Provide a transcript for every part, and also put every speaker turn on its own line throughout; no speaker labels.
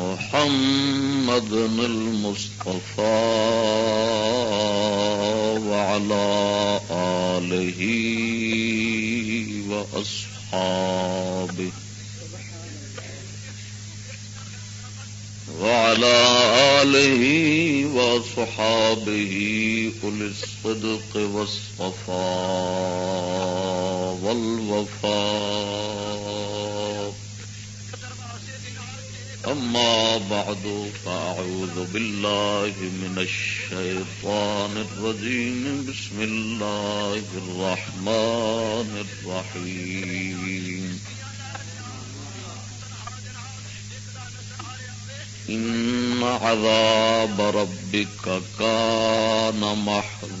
محمد المصطفى وعلى آله وأصحابه وعلى آله وصحابه أولي الصدق والصفاء والوفاء أما بعد فأعوذ بالله من الشيطان الرجيم. بسم الله الرحمن الرحيم. إن عذاب ربك كان محذورا.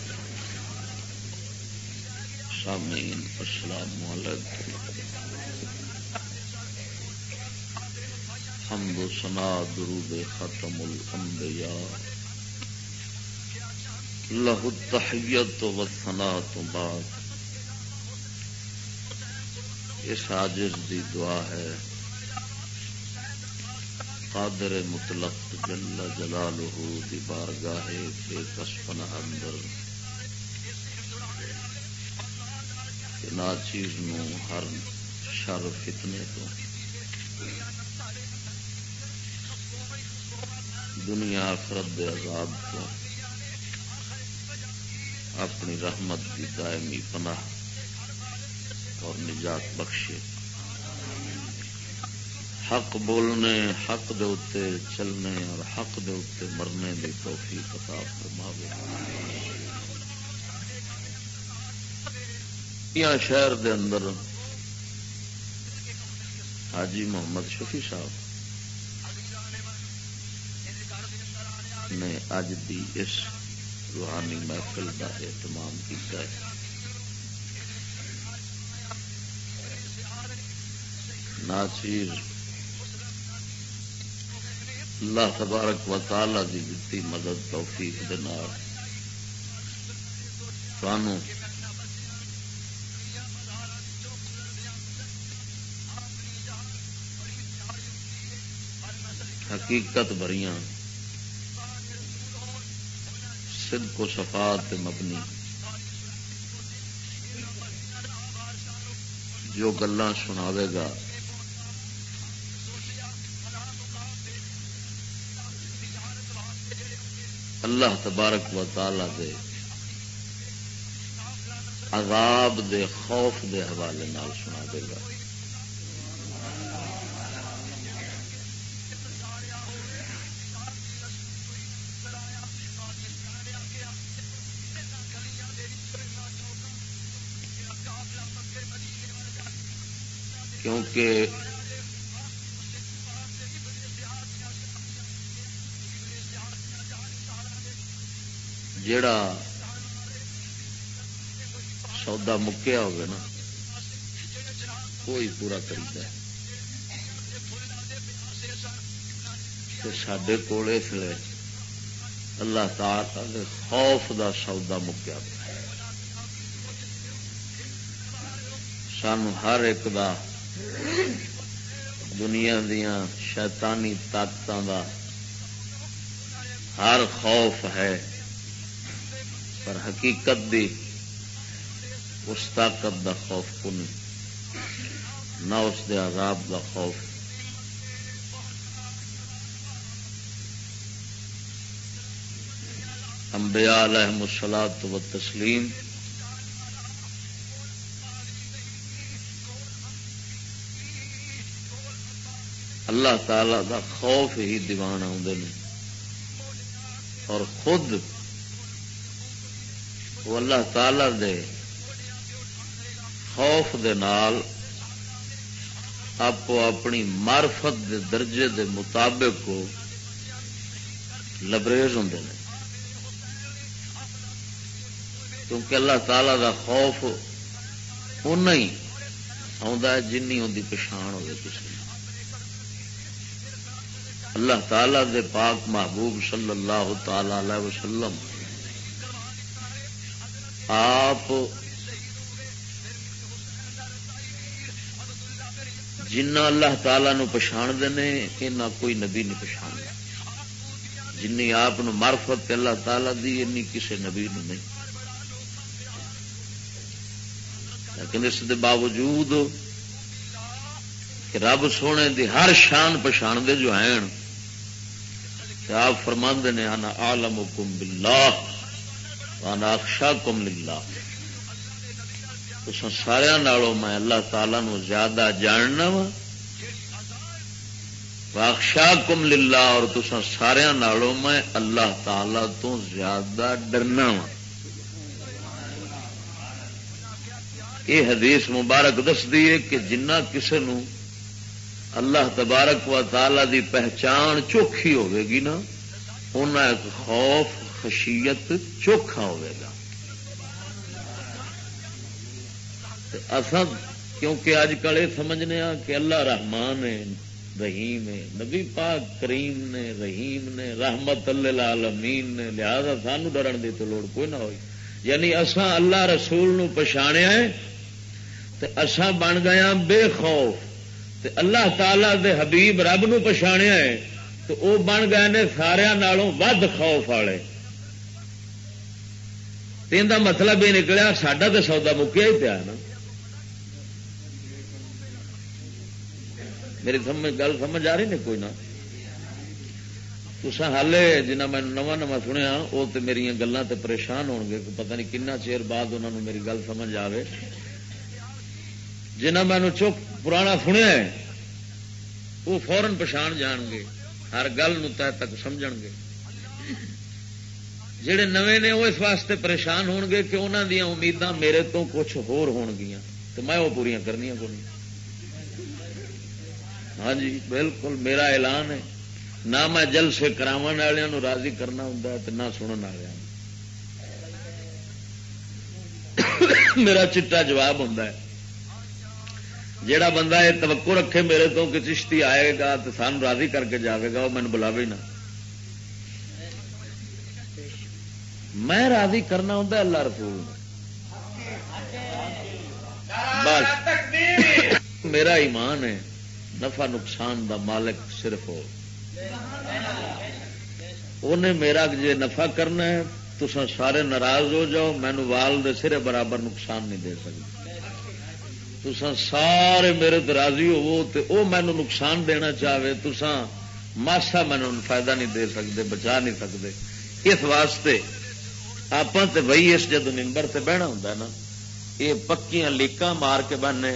سامعين السلام عليكم حمد و ثنا، درود ختم الانبیاء۔ له التحیت و الثناء بعد اس عاجز دی دعا ہے۔ قادر مطلق جل جلالہ دی بارگاہ بے کسفن اندر۔ نا چیز نو ہر شر فتنے تو دنیا آخرت دے عذاب تو اپنی رحمت کی دائمی پناہ اور نجات بخشے۔ حق بولنے، حق دے اتے چلنے اور حق دے اتے مرنے کی توفیق عطا فرماوے یا شہر دے اندر۔ حاجی محمد شفی صاحب۔ نے اج دی اس روحانی محفل کا اہتمام کیا ہے۔ ناچیر اللہ تبارک و تعالی دی دتی مدد توفیق دے نال۔ حقیقت بھریاں۔ صدق و صفات مبنی۔ جو گلا سناوے گا۔ اللہ تبارک و تعالی دے عذاب دے خوف دے حوالے نال سنا دے گا۔ کیونکہ جڑا سودا مکیا ہوگا نا وہی پورا سڈے کول اس لیے اللہ تعالی خوف دا سودا مکیا سان ہر ایک دا دنیا دیا شیطانی طاقتوں دا ہر خوف ہے، پر حقیقت دی اس طاقت دا خوف کو نہیں نہ اس دے عذاب دا خوف۔ انبیاء علیہ مسلات و تسلیم اللہ تعالی دا خوف ہی دیوان آدھے اور خود وہ اللہ تعالی دے خوف دے نال آپ اپنی مارفت دے درجے دے مطابق کو لبریز ہوں کیونکہ اللہ تعالی دا خوف اُن ہی جن ہوں پچھان ہوگی کسی اللہ تعالی دے پاک محبوب صلی اللہ تعالی علیہ وسلم، آپ جنا اللہ تعالی نو پچھاڑ دے نہ کوئی نبی نہیں پچھاڑ جن آپ مارفت اللہ تعالی دی این کسی نبی نو نہیں۔ لیکن اس دے باوجود کہ رب سونے دی ہر شان پچھاڑ دے جو ہیں آپ فرما نے آنا آلم کم بلا آنا اکشا کم للہ. تو سارا نالوں میں اللہ تعالی نو زیادہ جاننا وا واخشا کم للہ اور تو سارا نالوں میں اللہ تعالی تو زیادہ ڈرنا وا۔ یہ حدیث مبارک دس ہے کہ جنہ کسی نو اللہ تبارک و تعالی دی پہچان چوکھی ہوے گی نا ایک خوف، خشیت چوکھا گا۔ اصل کیونکہ اج کل یہ سمجھنے ہاں کہ اللہ رحمان ہے، رحیم ہے، نبی پاک کریم نے، رحیم نے، رحمت اللہ نے، لہذا سانو ڈرن کی تو لوڑ کوئی نہ ہوئی۔ یعنی اسان اللہ رسول نو پچھاڑیا اسان بن گیا بے خوف۔ تے اللہ تعالی دے حبیب رب نو پچھاڑیا ہے، تو وہ بن گئے نے سارا ود خوف والے۔ کا مطلب یہ نکلیا، ساڈا تو سودا مکیا ہی پیا نا۔ میری سمجھ، گل سمجھ آ رہی نے کوئی نہ تسا ہالے جنہ میں نواں نواں سنیا وہ تو میری گلوں تے پریشان ہو گے پتہ نہیں کنا چیر بعد انہوں نے میری گل سمجھ آئے جنہ میں چک پرانا سنیا وہ فورن پچھان جان گے، ہر گل تہ تک سمجھ گے۔ جڑے نوے نے وہ اس واسطے پریشان ہون گے کہ انہوں دیا امیداں میرے تو کچھ ہور ہون گیا تو میں وہ پوریا کرنی کو ہاں جی بالکل میرا اعلان ہے، نہ میں جل سے کرا والوں راضی کرنا ہوں نہ سننے والوں میرا چٹا جواب ہوں جیڑا بندہ یہ توقع رکھے میرے تو کہ چشتی آئے گا تو سان راضی کر کے جائے گا، وہ مین بلاوے نا میں راضی کرنا ہوں اللہ رسول بس۔ میرا ایمان ہے، نفع نقصان دا مالک صرف ہو۔ انہیں میرا جی نفع کرنا ہے تو سارے ناراض ہو جاؤ مینو وال دے سرے برابر نقصان نہیں دے سکتے تسان سارے میرے دراضی ہو وہ مینو نقصان دینا چاہے تسان ماسا مینو فائدہ نہیں دے سکتے بچا نہیں سکتے اس واسطے آپ وہی اس جد ممبر سے بہنا ہوں نا، یہ پکیاں لیکاں مار کے بننے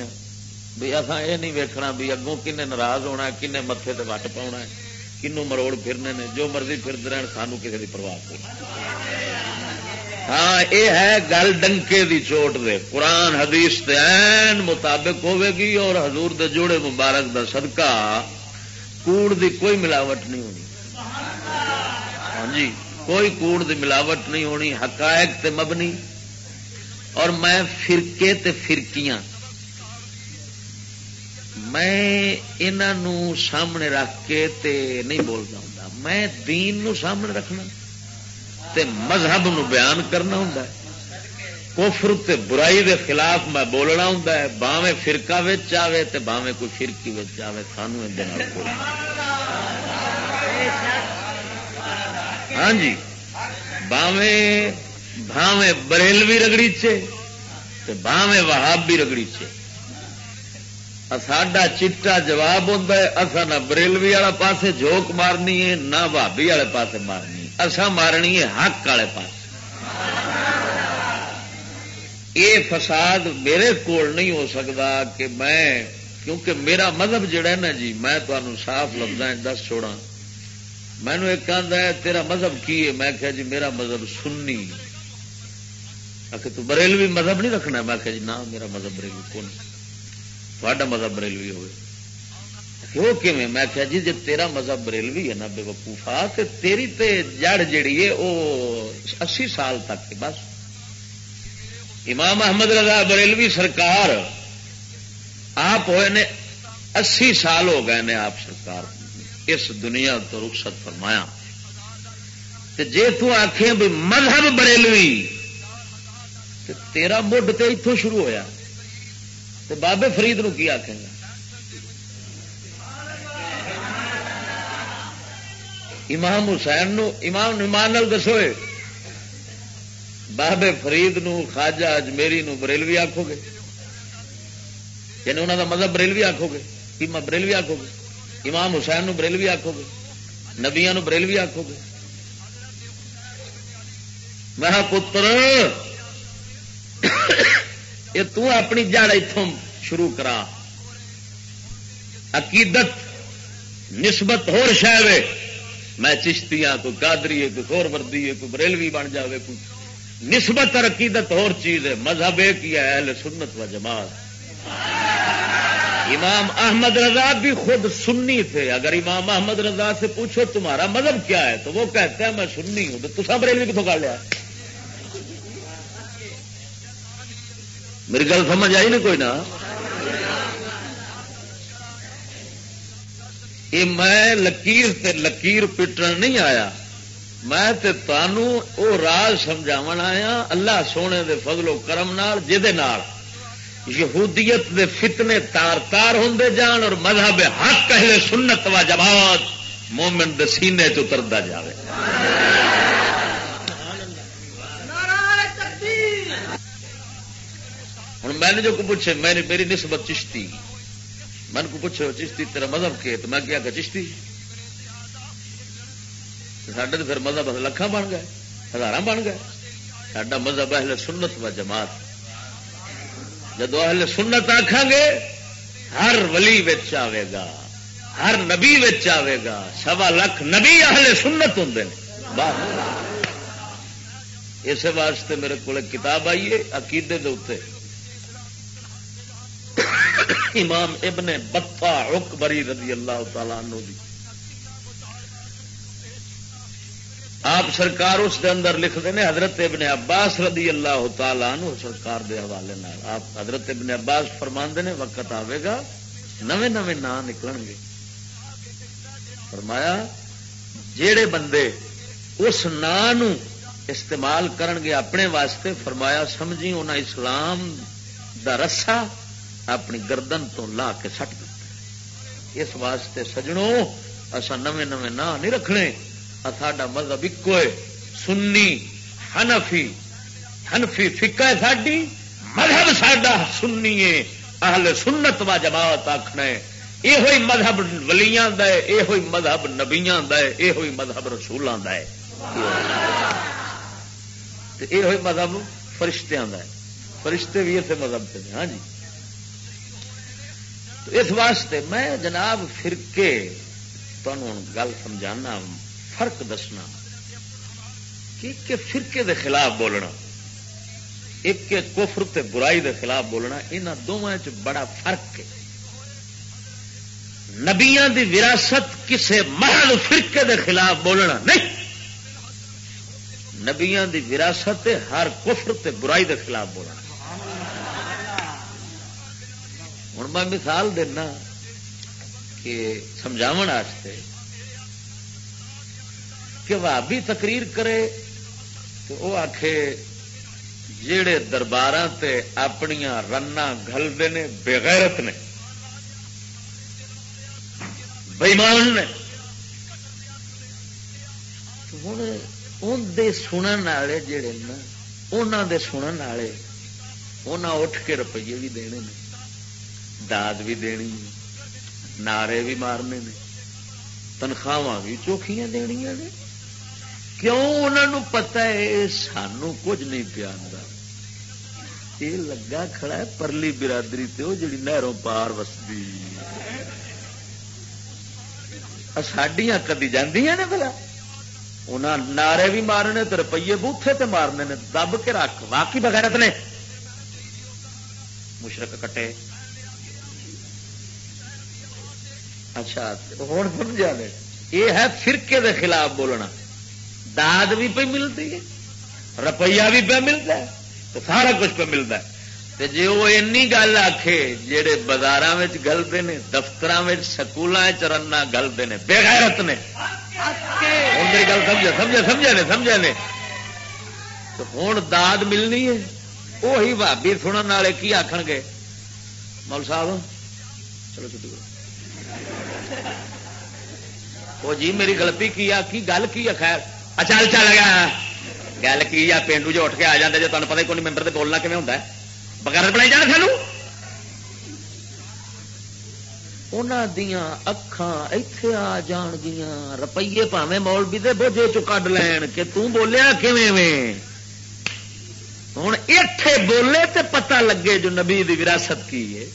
بھی اصا یہ نہیں ویکنا بھی اگوں کن ناراض ہونا کن متے وٹ پاؤنا ہے کنو مروڑ پھرنے نے، جو مرضی پھرتے رہن سانو کسی کی پرواہ نہیں۔ ہاں یہ ہے گل ڈنکے دی چوٹ دے۔ قرآن، حدیث این مطابق ہوے گی اور حضور دے جوڑے مبارک دا صدقہ کوڑ دی کوئی ملاوٹ نہیں ہونی۔ ہاں جی کوئی کوڑ دی ملاوٹ نہیں ہونی، حقائق تے مبنی۔ اور میں فرقے تے فرقیاں۔ میں انہوں سامنے رکھ کے تے نہیں بولتا ہوں میں دین نو سامنے رکھنا۔ تے مذہب نو بیان کرنا ہوں کوفر تے برائی دے خلاف میں بولنا ہوں باویں فرقہ آئے تے باویں کوئی فرقی آئے سانو ہاں جی باویں بھاویں بریلوی رگڑی چے باویں وہابی رگڑی چے۔ ساڈا چٹا جواب ہوتا ہے اصا نہ بریلوی والا پاسے جھوک مارنی ہے، نہ بھابی والے پاسے مارنی۔ اصا مارنی ہے حق والے پاس۔ یہ فساد میرے کول نہیں ہو سکتا کہ میں، کیونکہ میرا مذہب جڑا ہے نا جی میں تمہیں صاف لفظ دس چھوڑا مینو ایک ہے، تیرا مذہب کی ہے؟ میں کہا جی میرا مذہب سننی آخر تو بریلوی مذہب نہیں رکھنا میں کہا جی نہ، میرا مذہب بریلوی کون؟ تھوڑا مذہب بریلوی ہوئے۔ وہ کیون میں کہا جی جی تیرا مذہب بریلوی ہے نا، بے وقوفا تو تیری تے جڑ جیڑی ہے وہ اسی سال تک بس۔ امام احمد رضا بریلوی سرکار، آپ ہوئے نے اسی سال ہو گئے نے آپ سرکار۔ اس دنیا تو رخصت فرمایا۔ جی تکھیں بھی مذہب بریلوی تیرا مڈ تو اتوں شروع ہویا۔ تو بابے فرید نو کی آخ امام حسین نو، امام ایمان دسو بابے فرید نو، خواجہ اجمیری نو بریلوی آخو گے۔ یعنی انہوں کا مطلب بریلوی آخو گے۔ کی بریلوی آخو گے؟ امام حسین نو بریلوی آخو گے۔ نبیا بریلوی آخو گے۔ میں پتر، یہ تو اپنی جڑ اتوں شروع کرا۔ عقیدت نسبت ہو شاید میں چشتی ہاں کوئی گادری ہے کوئی خور وردی ہے کوئی بریلوی بن جائے کوئی نسبت اور عقیدت اور چیز ہے۔ مذہب ایک ہی ہے، اہل سنت و جماعت۔ امام احمد رضا بھی خود سنی تھے۔ اگر امام احمد رضا سے پوچھو تمہارا مذہب کیا ہے، تو وہ کہتے ہیں میں سننی ہوں۔ تو تصا بریلوی کتوں کر لیا؟ میری گل سمجھ آئی نا کوئی نہ یہ میں لکیر تے لکیر پٹن نہیں آیا۔ میں تے تانوں او راز سمجھاون آیا۔ اللہ سونے دے فضل و کرم نال جدے نال۔ یہودیت دے فتنے تار تار ہوں جان اور مذہب حق کہلے سنت و جماعت مومن دے سینے چترتا جائے ہوں میں نے جو کو پوچھے، میں نے میری نسبت چشتی۔ من کو پوچھو، چشتی تیرا مذہب کے تو میں کیا کہ چشتی؟ سڈے تو پھر مذہب لکھان بن گئے ہزار بن گئے۔ سڈا مذہب اہل سنت و جماعت۔ جدو اہل سنت آخان گے، ہر ولی آئے گا، ہر نبی آئے گا، سوا لکھ نبی اہل سنت ہوں اس واسطے میرے کو کتاب آئیے عقیدے کے اتنے امام ابن بطا اکبری رضی اللہ تعالی عنہ دی۔ آپ سرکار اس دے اندر لکھتے ہیں، حضرت ابن عباس رضی اللہ تعالی عنہ سرکار دے حوالے آپ حضرت ابن عباس فرما نے، وقت آئے گا نویں نویں نام نکل گے۔ فرمایا، جیڑے بندے اس نام استعمال کرن گے اپنے واسطے، فرمایا سمجھی انہیں اسلام دا رسا اپنی گردن تو لا کے سٹ دتا اس واسطے سجنوں اصا نم نم نا نہیں رکھنے۔ ساڈا مذہب ایک سنی ہنفی ہنفی فکا ہے ساڈی، مذہب ساڈا سنی ہے۔ اہل سنت و جماعت آخنا ہے۔ یہ ہوئی مذہب ولیاں دا ہے یہ ہوئی مذہب نبیاں دا ہے یہ ہوئی مذہب رسولوں دا ہے۔ یہ ہوئی مذہب فرشتیاں دا ہے۔ فرشتے بھی اسے مذہب سے ہاں جی۔ تو اس واسطے میں جناب فرقے تمہوں گل سمجھانا، فرق دسنا کہ فرقے دے خلاف بولنا، ایک کفر تے برائی دے خلاف بولنا ان دونوں بڑا فرق ہے۔ نبیا دی وراثت کسے محل فرقے دے خلاف بولنا نہیں۔ نبیا دی وراثت ہر کفر تے برائی دے خلاف بولنا۔ ہوں میں مثال دینا کہ سمجھاو کہ بھابی تقریر کرے تو وہ آخ جڑے دربار سے اپنیا رنا گلتے ہیں بےغیرت نے بےمان نے ہوں ان سنن والے جڑے نا انہوں دے سنن والے انہیں اٹھ کے روپیے بھی دینے داد بھی دینی نعرے بھی مارنے نے تنخواہ بھی چوکھیاں دنیا نے۔ کیوں انہوں پتا ہے سانو کچھ نہیں پیا یہ لگا کھڑا ہے، پرلی برادری تے وہ جڑی نہروں پار وسدی۔ ساڈیاں کدی جاندیاں نے بلا انہاں نعرے بھی مارنے تو روپیے بوتھے تے مارنے نے، دب کے رکھ، واقعی بغیرت نے۔ مشرق کٹے۔ اچھا ہوں سمجھا لے یہ ہے فرقے دے خلاف بولنا۔ داد بھی پہ ملتی ہے، روپیہ بھی پہ ملتا ہے، تو سارا کچھ پہ ملتا ہے۔ جی وہ این گل آخے جہے بازار گلتے ہیں دفتر سکولوں چرنا گلتے ہیں بےغیرت نے۔ میری گل سمجھا سمجھا سمجھا نے سمجھا نے۔ تو ہوں داد ملنی ہے وہی بھابی سننے والے کی آخ گے؟ مول صاحب، چلو چھٹی کرو۔ وہ جی میری گلتی کی آ کی گل کی ہے خیر؟ اچھا چل گیا گل کی آ پینڈو جو اٹھ کے آ جاتے جی تمہیں پتا کون ممبر سے بولنا کھے ہوتا ہے۔ بغیر بنائی جان سانو دیا اکھان اتے آ جان گیا روپیے پاوے مول بھی بوجھے چ کڈ لین کہ تولیا کھے ہوں اتے بولے تے پتہ لگے جو نبی دی وراثت کی ہے۔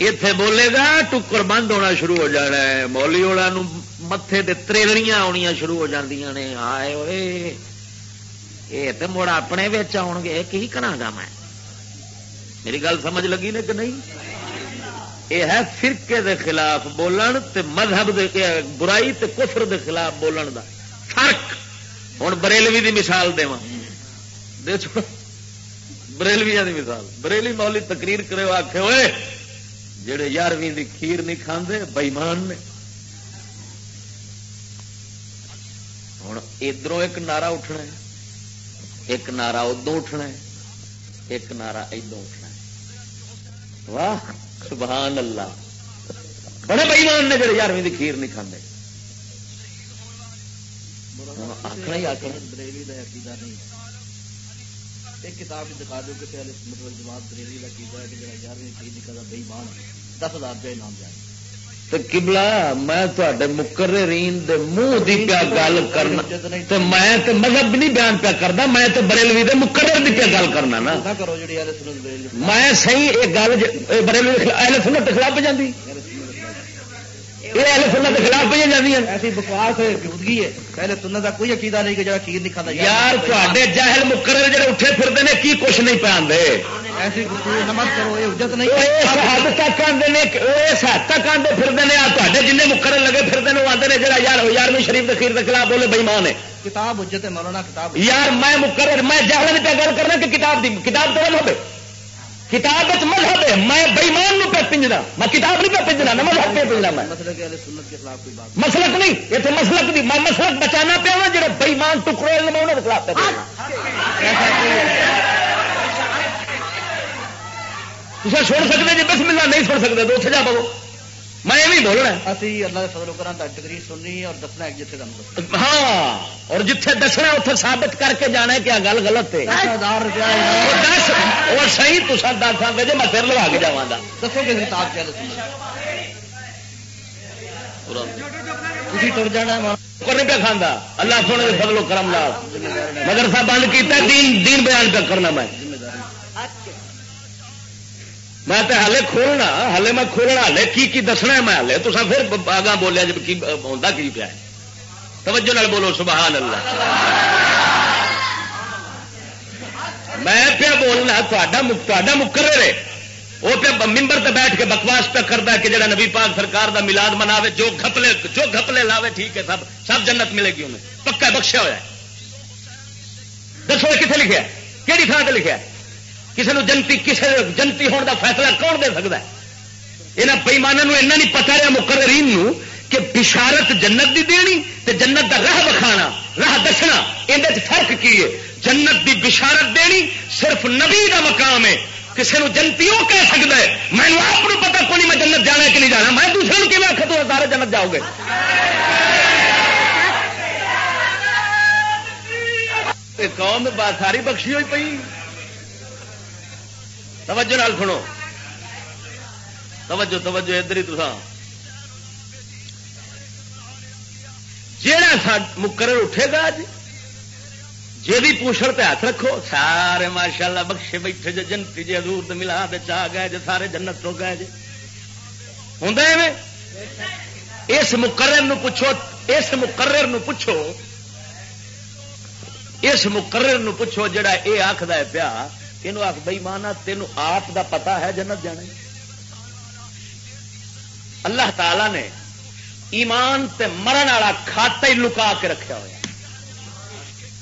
اتے بولے گا ٹکر بند ہونا شروع ہو جانا ہے مولی والا متے تریلڑیاں آنیا شروع ہو جاندیاں نے آئے ہوئے یہ تو مڑ اپنے آن گے کی کرا گا میں میری گل سمجھ لگی نے کہ نہیں یہ ہے فرقے دے خلاف بولن تے مذہب دے برائی تے کفر دے خلاف بولن دا فرق ہوں بریلوی دی مثال دے دے بریلوی دی مثال بریلی مولی تقریر کرے آخے ہوئے جڑے یارویں دی کھیر نہیں کھاندے بئیمان نے۔ ہوں ادھر ایک نعرہ اٹھنا ہے، ایک نعرہ ادو اٹھنا ہے، ایک نعرہ ادو اٹھنا ہے۔ واہ، سبحان اللہ۔ بڑے بئیمان نے جڑے یارویں کی کھیر نہیں کھانے آخنا ہی آخنا ایک کتاب دکھا دو کہ مطلب جماعت بریلی کا کیتا ہے کہ جڑا یارویں کھیر نہیں کرتا بئیمان دس ہزار روپئے نام جائے۔ کبلا میں مقررین دے منہ دی پیا گل کرنا تو میں تو مذہب نہیں بیان پیا کرنا میں تو بریلوی دے مقرر دی پیا گل کرنا نا۔ میں صحیح ایک گل بریلوی اہل سنت خلاف جاندی۔ یہ اہل سنت کے خلاف پہ جاندی ایسی بکواس ہے پہلے سنت کا کوئی عقیدہ نہیں کہ جڑا کھیر نہیں کھاتا۔ یار تے جاہل مقرر جڑے اٹھے پھرتے ہیں کی کچھ نہیں پہ آتے ایسی نمت کرو یہ حجت نہیں حد تک اس حد تک جن مقرر لگے آتے ہیں جڑا یار یارویں شریف دخیر کے خلاف بولے بےمان ہے۔ کتاب حجت مولانا کتاب یار میں مقرر میں جہل پہ گل کرنا کہ کتاب دی کتاب تو ہوگی کتاب مذہب ہے میں بےمان پہ پنجنا میں کتاب نہیں پہ پنجنا نہ مذہب پہ پنجنا میں۔ مسلک نہیں۔ یہ تو مسلک نہیں میں مسلک بچانا پیا نا جڑے بےمان ٹکڑے میں انہوں کے خلاف تصا سن سکتے جی بس ملنا نہیں سن سکتے تو اتنے جا پو میں یہ بولنا اللہ فضل کرا تقریر سننی اور دسنا ایک جتنے ہاں اور جتھے دسنا اتنے ثابت کر کے جانا کہ گل غلط ہے۔ دس اور صحیح تو سر دس آ جی میں پھر لوا کے جا دسو کہ کتاب کیا تر جانا نہیں پہ کھانا اللہ سونے کے فضل و کرم لال مدرسہ بند کیا دین دین بیان پہ کرنا میں۔ میں تو ہالے کھولنا ہالے میں کھولنا ہالے کی کی دسنا میں ہالے تو پھر آگاہ بولیا جب کی ہوتا کی پیا توجہ نال بولو، سبحان اللہ۔ میں پیا بولنا تا مقرر ہے۔ وہ پہ ممبر تے بیٹھ کے بکواس پہ کرتا ہے کہ جڑا نبی پاک سرکار دا ملاد مناوے، جو گھپلے جو گھپلے لاوے، ٹھیک ہے، سب سب جنت ملے گی انہیں۔ پکا بخشیا ہوا ہے۔ دسو کتنے لکھا کہڑی تھان سے لکھا کسی نے جنتی کسی جنتی ہونے کا فیصلہ کون دے سکتا ہے؟ یہاں بئیمانوں ایسا نہیں پتا رہا مقررین کہ بشارت جنت دی دینی تے جنت دا راہ بکھانا راہ دسنا یہ فرق کی ہے؟ جنت دی بشارت دینی صرف نبی دا مقام ہے۔ کسی نے جنتی وہ کہہ سکتا ہے میں آپ کو پتا کون میں جنت جانا کہ نہیں جانا، میں دوسرے کی آخر تو سارے جنت جاؤ گے؟ قوم بات ساری بخشی ہوئی پی توجہ نال سنو۔ توجہ توجہ ادھر ہی تسا جہاں مقرر اٹھے گا اج جی بھی پوچھڑ پہ ہاتھ رکھو، سارے ماشاء اللہ بخشے بیٹھے جی جنتی جی حضور ملا چاہ گئے جی سارے جنت تو گئے جی ہوں اس مقرر نو پوچھو، اس مقرر نو پوچھو، اس مقرر نو پوچھو جڑا یہ آخد پیا۔ یہ آخ بئی مانا تین آپ دا پتا ہے جنت جانے اللہ تعالی نے ایمان تے مرن والا کھاتا ہی لکا کے رکھا ہوا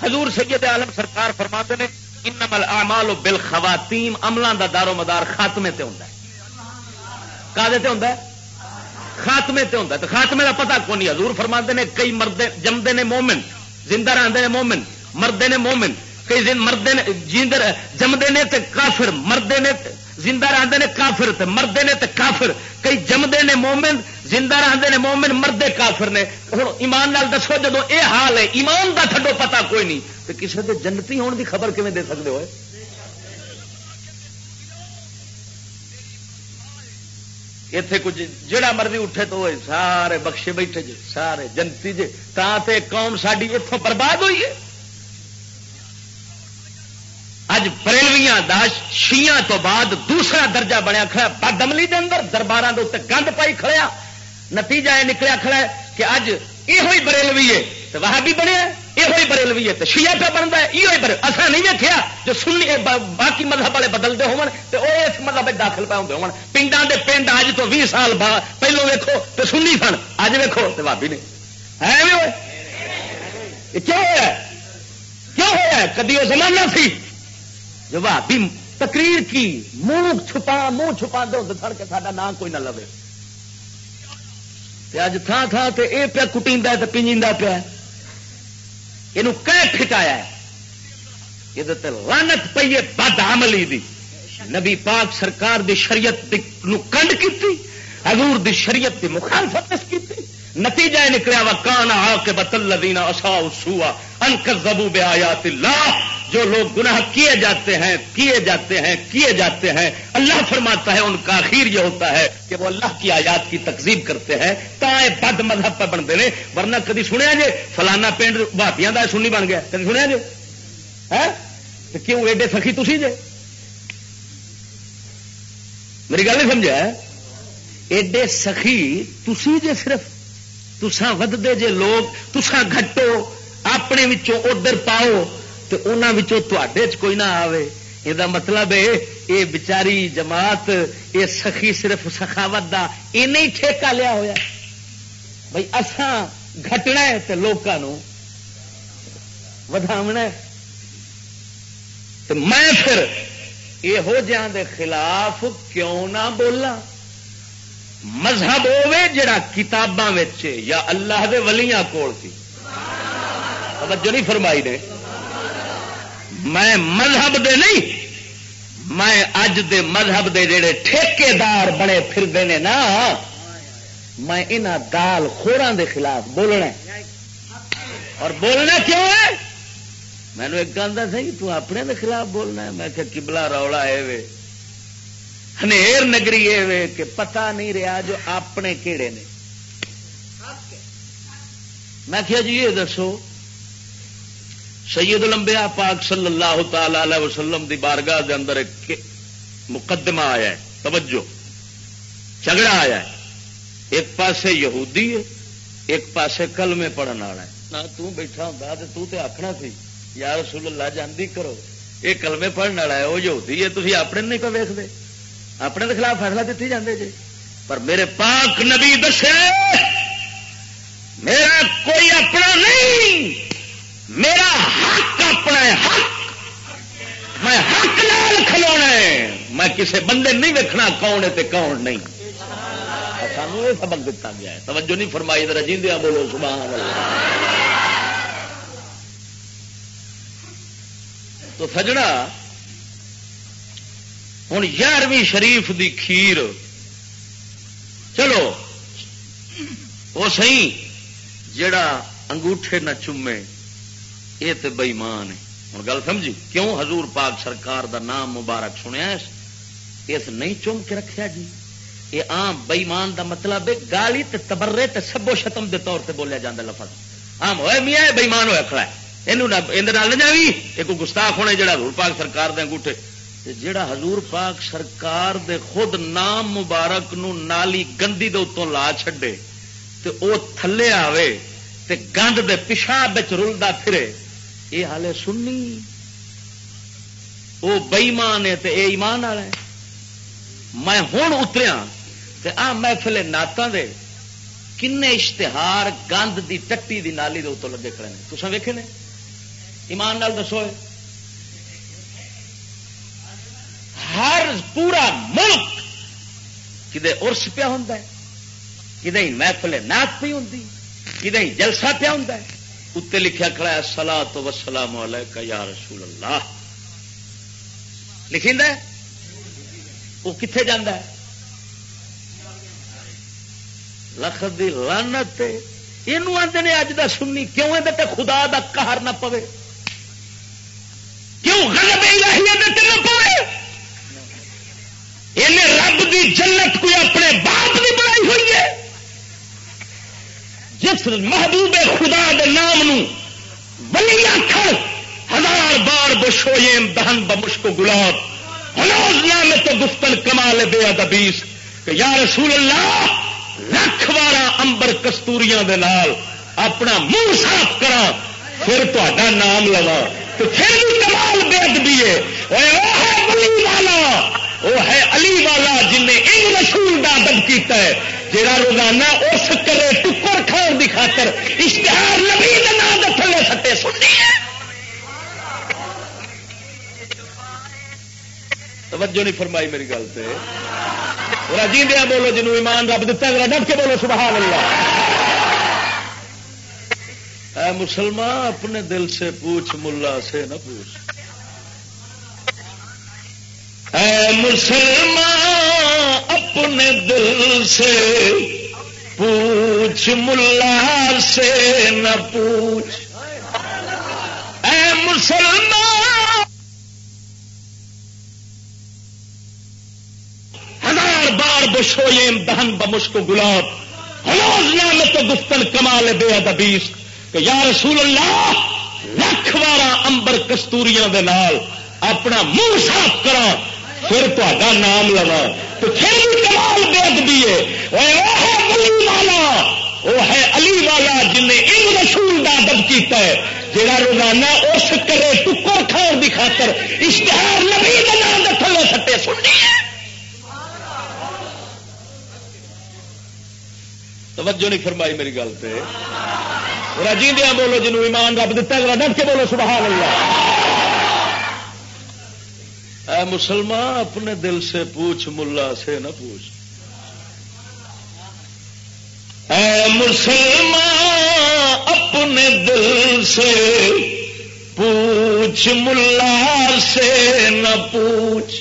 حضور سید عالم سرکار فرما نے انم الاعمال بالخواتیم عملوں دا دارو مدار خاتمے تے ہوندا ہے۔ کادے تے ہوندا ہے؟ خاتمے تے ہوندا ہے۔ تے خاتمے دا پتہ کون نہیں حضور فرما نے، کئی مرد جمدے نے مومن، زندہ رہندے نے مومن، مردے نے مومن کئی مردے نے جیندر جمدے نے تے کافر، مردے نے زندہ رہتے ہیں کافر تے مردے نے تے کافر۔ کئی جمدے نے مومن، زندہ رہتے ہیں مومن، مردے کافر نے۔ ہوں ایمان نال دسو جب یہ حال ہے، ایمان کا تھڈو پتا کوئی نہیں۔ تو کسی کے جنتی ہونے کی خبر کیون دے سکتے ہو اتے کچھ جڑا مرضی اٹھے تو سارے بخشے بیٹھے جی سارے جنتی جی تے قوم ساری اتوں برباد ہوئی ہے۔ اج بریلویاں داش شیاں تو بعد دوسرا درجہ بنیا کھڑا بدملی دے اندر دربار گند پائی کھڑیا نتیجہ یہ نکلیا کھڑا ہے کہ اج یہ بریلوی ہے۔ تو وہ بھی بنیا یہ بریلوی ہے۔ تو شیا پہ بنتا ہے۔ یہ بر اصا نہیں دیکھا جو سنی باقی مذہب والے بدلتے اس مذہب داخل پہ ہوں ہو پنڈا کے پنڈ اج تو بھی سال بعد پہلو ویکو تو سنی سن۔ اج ویکو تو بابی نے۔ ہے کیوں ہوا کیوں ہوا کدی وہ زمانہ سی؟ جو بھابی تقریر کی، منہ چھپا منہ چھپا دے ہوتے سڑ کے ساڈا نام کوئی نہ لوے۔ اج تھان تھان سے یہ پیا کٹی پنجا پیا یہ کھٹایا یہ لانت پی ہے بد عملی دی۔ نبی پاک سرکار دی شریعت کنڈ کی حضور دی شریعت دی مخالفت کی نتیجہ نکلیا وا کان آ کے بتل دینا اصا سوا انک زبو بے آیات اللہ۔ جو لوگ گناہ کیے جاتے ہیں، کیے جاتے ہیں، کیے جاتے ہیں، اللہ فرماتا ہے ان کا اخیر یہ ہوتا ہے کہ وہ اللہ کی آیات کی تقزیب کرتے ہیں تا بد مذہب پہ بنتے ہیں، ورنہ کدی سنیا جی فلانا پنڈ بھابیاں کا سنی بن گیا، کدی سنیا جی کیوں ایڈے سخی تھی جی میری گل نہیں سمجھا؟ ایڈے سخی تھی جے صرف تسان ودتے جے لوگ تسان گھٹو، اپنے ادھر پاؤ تو انہوں کوئی نہ آئے یہ مطلب ہے یہ بچاری جماعت یہ سخی صرف سخاوت کا یہ نہیں ٹھیکا لیا ہوا بھائی اسان گٹنا تو لوگوں وداونا تو میں پھر یہو جہاں دے خلاف کیوں نہ بولا مذہب ہوے جڑا کتاباں یا اللہ دے ولیاں کول سی۔ توجہ نہیں فرمائی نے؟ میں مذہب دے نہیں، میں اج دے مذہب دے جڑے ٹھیکے دار بڑے پھرتے ہیں نا، میں انہاں دال خوران دے خلاف بولنا اور بولنا کیوں ہے؟ مینو ایک گل سی تو اپنے دے خلاف بولنا ہے۔ میں کہ کبلا رولا ہے وے ہنیر نگری ہے کہ پتہ نہیں رہا جو اپنے کیڑے نے۔ میں کیا جی یہ دسو سید الانبیاء پاک صلی اللہ تعالی علیہ وسلم دی بارگاہ دے اندر ایک مقدمہ آیا ہے، توجہ، جھگڑا آیا ہے۔ ایک پاسے یہودی ہے، ایک پاسے کلمے پڑھن والا ہے۔ نہ تو بیٹھا ہوں تو تے آخنا سی، یا رسول اللہ جاندی کرو۔ یہ کلمے پڑھنے والا ہے، وہ یہودی ہے تھی اپنے نہیں پہ ویستے اپنے کے خلاف فیصلہ دیتی جاندے جی۔ پر میرے پاک نبی دسے، میرا کوئی اپنا نہیں۔ میرا حق اپنا ہے، حق۔ میں حق نال کھلونا ہے۔ میں کسے بندے نہیں ویکھنا کون ہے تے کون نہیں۔ سانو یہ سبق دتا گیا ہے۔ توجہ نہیں فرمائی، ذرا جیندیا بولو، سبحان اللہ۔ تو سجڑا ہوں یارویں شریف دی کھیر۔ چلو، وہ سی جڑا انگوٹھے نہ چومے۔ یہ تو بئیمان ہے۔ ہوں گل سمجھی؟ کیوں حضور پاک سرکار دا نام مبارک سنیا اس نہیں چوم کے رکھا جی۔ یہ آم بئیمان دا مطلب ہے، گالی تے تبرے تے سبو شتم دے طور تے بولیا جاتا لفظ۔ آم ہوئے میاں بئیمان ہوا کھڑا ہے۔ یہ نہ جاوی یہ گستاخ ہونے جڑا حضور پاک سرکار دے انگوٹھے۔ جڑا حضور پاک سرکار دے خود نام مبارک نو نالی گندی دے اتوں لا چھڈے، تے او تھلے آوے، تے گند دے پیشاب بچ رلدا پھرے۔ یہ حالے سننی وہ بئیمان ہے تے اے ایمان والا ہے۔ میں ہوں اتریا تے آ محفل ناتاں دے کن اشتہار گند دی ٹٹی دی نالی دے اتوں لگے کھڑے تو ویکھے نے؟ ایمان نال دسو۔ ہر پورا ملک کدے ارس پیا ہوں کدے محفل نات پی ہوں کدے جلسہ پیا ہوں اتنے لکھا کھڑا ہے سلا تو وسلام علیکہ یا رسول اللہ۔ لکھی وہ کتنے جانا ہے؟ لکھ دی لانت یہ آتے اج کا سننی کیوں ہے خدا دا قہر نہ پوے؟ کیوں غلط الہیت نہ پوے؟ یہ رب دی جنت کوئی اپنے باپ کی بنائی ہوئی ہے؟ جس محبوب خدا دے نام نو ولی آخر ہزار بار بشوئے دہن بمشک گلاب۔ ہنوز نام تو گفتن کمال بے ادبیس کہ یا رسول اللہ، لکھ بارہ امبر کستوریاں دے نال اپنا منہ صاف کرا، پھر تا نام لوا۔ تو پھر بھی کمال بے ادبی ہے۔ وہ ہے ولی والا وہ ہے علی والا جن نے ان رسول کا ادب کیتا ہے۔ جہاں روزانہ اس کرے ٹکر کھان کی خاطر اشتہار نبی نام دے سٹے سننی توجہ نہیں فرمائی میری گل سے جی دیا بولو جنوب ایمان رب دتا ڈٹ کے بولو، سبحان اللہ۔ اے مسلمان، اپنے دل سے پوچھ، ملا سے نہ پوچھ۔ اے مسلمان، اپنے دل سے پوچھ، ملا سے نہ پوچھ۔ اے مسلمان، ہزار بار بشوئے دہن بمشک گلاب ہلوز نام تو گفتن کمال بے ادبیس کہ یا رسول اللہ، لکھ بارہ امبر کستوریاں دے نال اپنا منہ صاف کرا پھر تا نام لوا تو پھر بھی کمال بے ادبی ہے وہ ہے علی والا۔ وہ ہے علی والا جن نے ان رسول کا ادب کیتا ہے۔ جہاں روزانہ اس کرے ٹکر کھان کی خاطر اشتہار نبی کے نام کے تھلے سٹے۔ سننی توجہ نہیں فرمائی میری گل پہ جی دیا بولو جنوب ایمان رب دتا ڈٹ کے بولو سبحان اللہ۔ اے مسلمان، اپنے دل سے پوچھ، ملا سے نہ پوچھ۔ اے مسلمان، اپنے دل سے پوچھ، ملا سے نہ پوچھ۔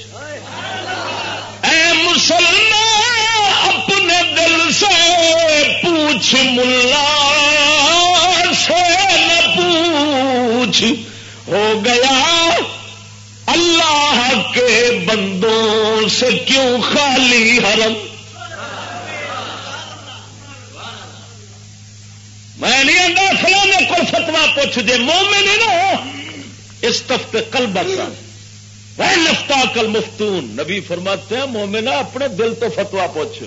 اے مسلمان، اپنے دل سے پوچھ، ملا پوچھ۔ ہو گیا اللہ کے بندوں سے کیوں خالی حرم؟ میں نہیں آتا فلانے کو فتوا پوچھ دے، مومن نے نا اس تفت کل بتا وہ لفتا کل مفتون۔ نبی فرماتے ہیں مومنا اپنے دل تو فتوا پوچھ۔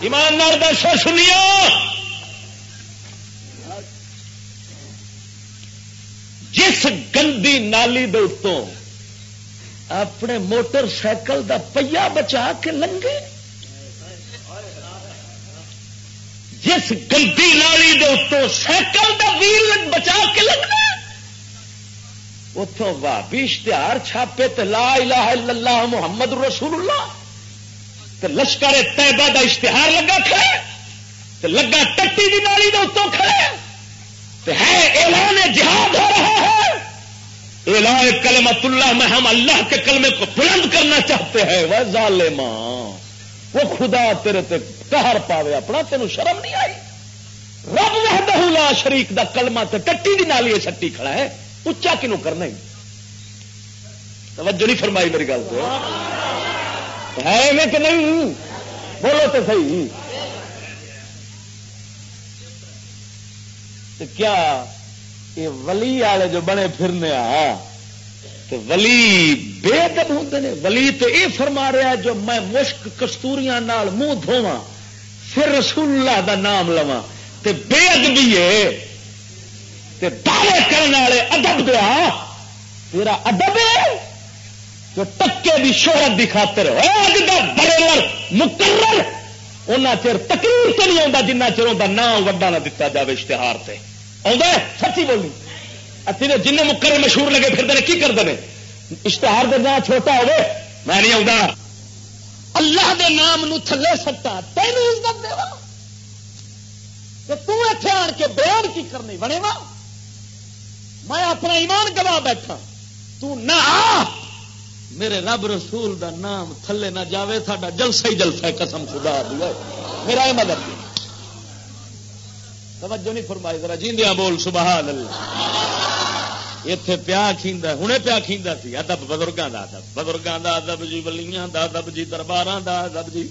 ایماندار دسا سنیا جس گندی نالی دتوں اپنے موٹر سائیکل دا پہیا بچا کے لنگے۔ جس گندی نالی دتوں سائیکل دا ویل بچا کے لگنا اتوں بھابی اشتہار چھاپے تے لا الہ الا اللہ محمد رسول اللہ۔ تے لشکر طیبہ دا اشتہار لگا کھڑے تے لگا ٹٹی دی نالی دے اتوں کھڑے تے ہے، اعلان جہاد ہو رہا ہے۔ اعلان کلمت اللہ میں ہم اللہ کے کلمے کو بلند کرنا چاہتے ہیں۔ وہ ظالما وہ خدا تیرے تے قہر پاوے، اپنا تینوں شرم نہیں آئی؟ رب وحدہ لا شریک دا کلمہ تے ٹٹی دی نالی سٹی کھڑا ہے۔ اچا کنو کرنا ہی؟ توجہ نہیں فرمائی میری گل تو۔ ہے میں کہ نہیں؟ بولو تو صحیح۔ تو کیا یہ ولی والے جو بنے پھرنے آ تو ولی بے ادب ہوں نے۔ ولی تو یہ فرما رہا جو میں مشک کستوریاں نال منہ دھواں پھر رسول اللہ دا نام لوا تے بے ادبی ہے دعوے کرنے والے ادب دیا تیرا ادب ہے جو ٹکے کی شہرت کی خاطر اج کا بڑے مقرر ان چر تقریر تو نہیں آتا جنہ چروں کا نام وڈا نہ دتا جائے اشتہار سے سچی بولی اچھی جن مقرر مشہور لگے پھر دے کی کرتے ہیں؟ اشتہار دے نام چھوٹا ہوے میں نہیں آتا اللہ دے نام نو تھلے سٹا۔ تینوں عزت دے تے آن کے بیان کی کرنی بنے وا۔ میں اپنا ایمان گوا بیٹھا۔ تو نہ آ۔ میرے رب رسول دا نام تھلے نہ جاوے، ساڈا جلسہ ہی جلسہ ہے، قسم خدا دیا میرا یہ مدد۔ توجہ نہیں فرمائی، ذرا جیندیاں بول، سبحان اللہ۔ اتے پیا کھیندا، ہنے پیا کھیندا سی، ادب بزرگاں دا ادب، بزرگاں دا ادب جی ولیاں دا ادب جی درباراں دا ادب جی۔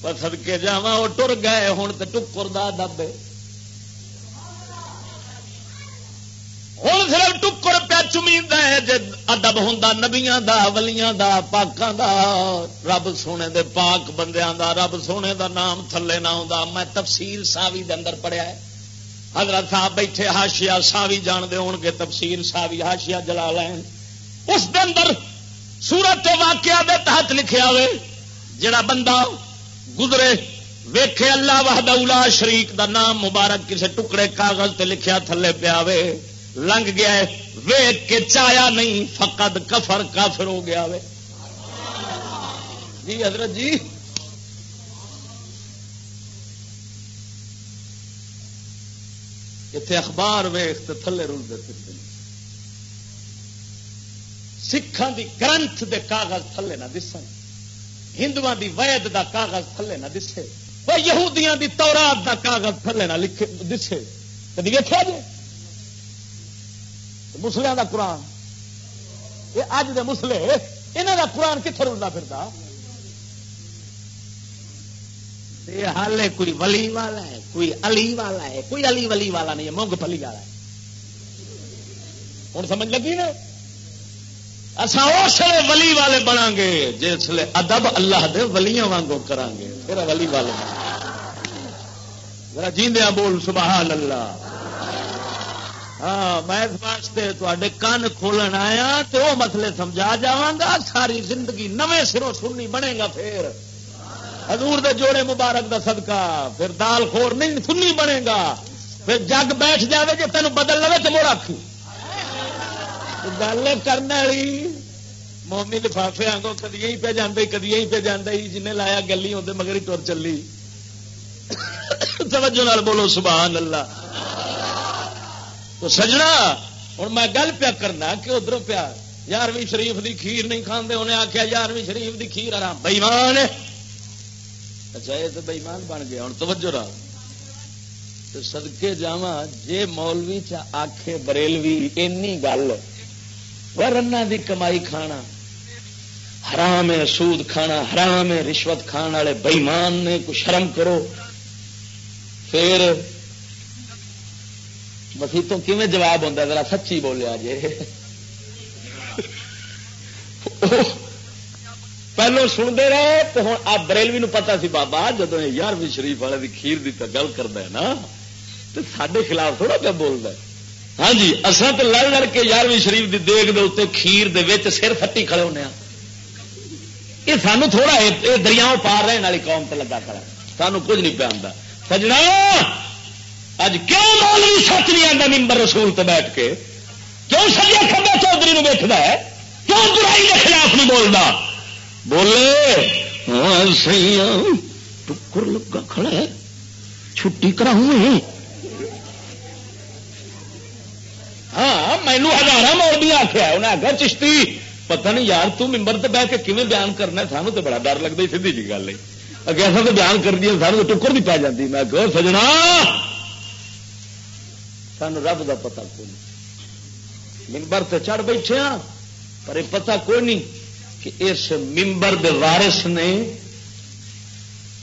پر صدکے جاواں، او ٹر گئے، ہن تے ٹکر دا ادب ہے۔ ہوں صرف ٹکر پیا چمید ہے جی ادب ہوں نبیا دا، ولیاں دا، پاکاں دا۔ رب سونے دے پاک بندیاں دا، رب سونے دا نام تھلے نہ ہوں میں تفسیر ساوی دے اندر پڑھیا ہے۔ حضرت صاحب بیٹھے ہاشیا ساوی جان دے ہون گے تفسیر ساوی ہاشیا جلا لین اس دے اندر سورت واقعہ دے تحت لکھیا ہوئے، جڑا بندہ گزرے، ویکھے اللہ وحدہ اولا شریک دا نام مبارک کسے ٹکڑے کاغذ تے لکھیا تھلے پیا ہوئے، لنگ گیا ویگ کے چایا نہیں، فقد کفر کافر ہو گیا وے جی حضرت جی۔ اتنے اخبار ویخ تو تھلے رلتے پھرتے سکھان دی گرنتھ دے کاغذ تھلے نہ دسن۔ ہندو دی وید دا کاغذ تھلے نہ دسے۔ وہ یہودیاں دی تورات دا کاغذ تھلے نہ لکھے دسے۔ کدی ویکیا جی مسلیا کا قرآن۔ یہ اج دے مسلے یہاں کا قرآن کتنے رلتا پھرتا حال کوئی ولی والا ہے، کوئی علی والا ہے، کوئی علی ولی والا نہیں ہے مونگ پلی والا ہے۔ ہوں سمجھ لگی نا؟ اصا اس ولی والے بنا گے جس لیے ادب اللہ دے ولیاں وانگو کرا گے پھر ولی والے جیندیا بول، سبحان اللہ۔ ہاں میں اس واسطے تے کن کھولن آیا تو وہ سمجھا جا ساری زندگی نویں سروں سننی بنے گا پھر۔ حضور دے جوڑے مبارک دا صدقہ، پھر دال خور نہیں سننی بنے گا۔ پھر جگ بیٹھ جائے جی تین بدل لو تو موڑ آخ گل کرنے والی مومی لفافے آگوں کدی پہ جانے کدی پہ جانا جن لایا گلی ہوتے مگر ہی ٹر چلی۔ توجہ بولو، سبحان اللہ۔ تو سجنا ہوں میں گل پیا کرنا کہ ادھر پیا، یارویں شریف دی کھیر نہیں کھانے انہیں آخیا یارویں شریف دی کھیر آرام بئیمان اچھا یہ تو بئیمان بن گیا۔ ہوں توجہ رہا۔ تو سدکے جا جے مولوی چ آخے بریلوی، اینی گل۔ رنا دی کمائی کھانا۔ حرام ہے سود کھانا، حرام ہے رشوت کھان والے بئیمان نے، کچھ شرم کرو۔ پھر مسیتوں کیون جواب ہوتا ذرا سچی بولیا جی پہلو سنتے رہے تو ہوں آپ بریلوی نو پتا سی بابا جدو یارویں شریف والے کی کھیر کی گل کرتا ہے نا تو سڈے خلاف تھوڑا پہ بولتا ہے۔ ہاں جی اصل تو لڑ لڑ کے یارویں شریف کی دیگ دے اتنے کھیر سر فٹی کھڑے ہونے ہاں۔ یہ سانو تھوڑا یہ دریاؤں پار رہے والی قوم سے لگا کر سانو کچھ نہیں پیا سجنا، اج کیوں مولوی سچ نہیں آتا نمبر رسول تے بیٹھ کے؟ کیوں سجے کھبے چ برادری ویکد ہے؟ کیوں برائی کے خلاف نہیں بولتا بولے سی ٹکر لگا کھڑا ہے، چھٹی کراؤں ہاں مینو ہزار مولبی آخیا انہیں آخیا چشتی، پتہ نہیں یار، تو ممبر سے بہ کے کیون بیان کرنا سانو تو بڑا ڈر لگتا سیدھی جی گل نہیں اگے ایسا تو بیان کر دیا سانو تو ٹکر نہیں پی جاتی میں کہ سجنا سان رب کا پتا کوئی نہیں۔ ممبر سے چڑھ بیٹھے ہاں پر یہ پتا کوئی نہیں۔ کہ اس ممبر دے وارث نے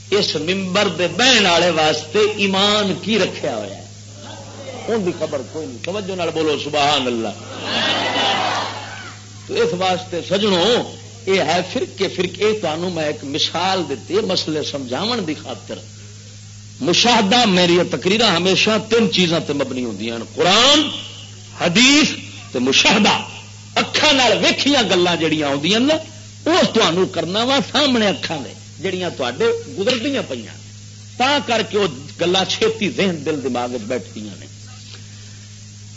اس ممبر دے بہن والے واسطے ایمان کی رکھیا ہوا ہے؟ ان کی خبر کوئی نہیں۔ توجہ نال بولو، سبحان اللہ۔ تو اس واسطے سجنوں یہ ہے فرقے فرقے تمہوں میں ایک مثال دیتی مسئلے سمجھاو دی خاطر۔ مشاہدہ میری تقریر ہمیشہ تین چیزوں تے مبنی ہوں قرآن، حدیث تے مشاہدہ۔ اکھان ویخیا گلان جہیا آدی نا وہ کرنا وا سامنے اکھان نے جہیا تے گزرتی پہ تا کر کے وہ گلا چھتی ذہن دل دماغ بیٹھتی نے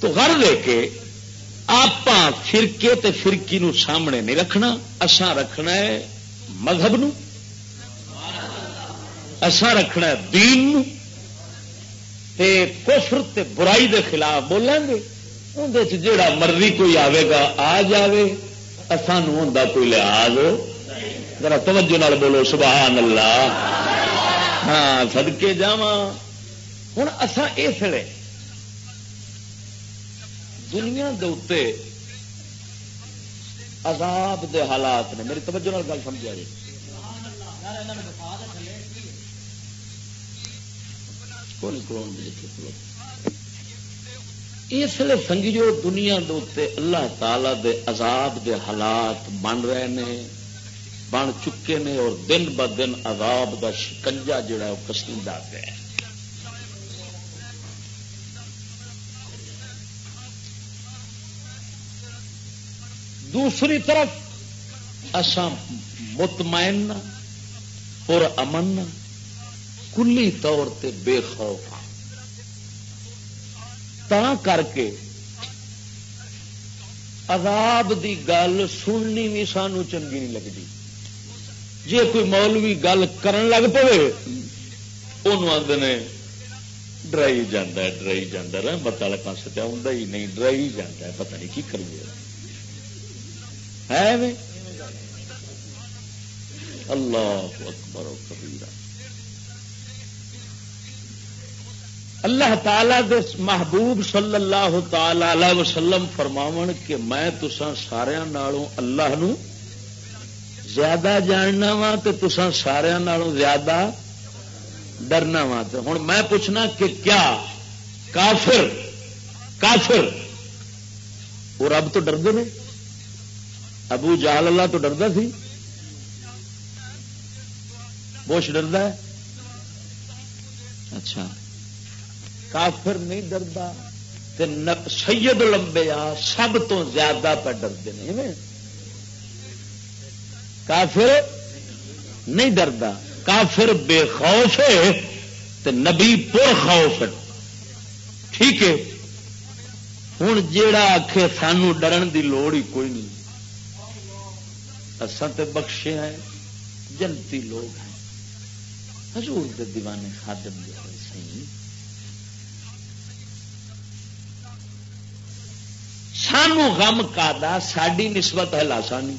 تو گھر دے کے آپ فرقے تے فرقی نو سامنے نہیں رکھنا اسان رکھنا ہے مذہب نو اسان رکھنا ہے دین نو تے کفر تے برائی دے خلاف بولیں گے اندر جڑا مرضی کوئی آئے گا، آ جائے سانو ہوں کوئی لحاظ۔ ذرا توجہ نال بولو، سبحان اللہ۔ ہاں سدکے جا ہوں اسان اس لیے دنیا دے عذاب دے حالات نے۔ میری توجہ نال گل سمجھا جی۔ اس لیے سنگیو دنیا دے اللہ تعالی دے عذاب دے حالات بن رہے ہیں بن چکے نے اور دن ب دن عذاب دا شکنجا جڑا وہ کسی پیا ہے۔ دوسری طرف اسان مطمئن پر امن کلی طور تے بے خوف تا کر کے عذاب دی گل سننی بھی سانو چنگی نہیں لگتی جی کوئی مولوی گل کرن لگ پے آدھے ڈرائی جانا ڈرائی جانا رحمت والے پاس تو آتا ہی نہیں ڈرائی جانا پتہ نہیں کی کریے ہے اللہ اکبر و اللہ تعالی دے محبوب صلی اللہ تعالی علیہ وسلم فرماون کہ میں تسا سارا نالوں اللہ نو زیادہ جاننا وا تو تسا سارا نالوں زیادہ ڈرنا وا تو ہوں میں پوچھنا کہ کیا کافر کافر وہ رب تو ڈردے نے؟ ابو جال اللہ تو ڈردا سی؟ بوش ڈردا ہے۔ اچھا۔ کافر نہیں ڈردا سید لمبے آ سب تو زیادہ پہ ڈرتے ہیں کافر نہیں ڈردا، کافر بے خوف ہے تو نبی پر خوف ہے۔ ٹھیک ہے۔ ہوں جا آخ سانو ڈرن دی لوڑ ہی کوئی نہیں۔ اصل تے بخشے ہیں، جنتی لوگ ہیں۔ حضور دے دیوانے خادم جو ہوئے سی سانو غم کا ساری نسبت ہے لاسانی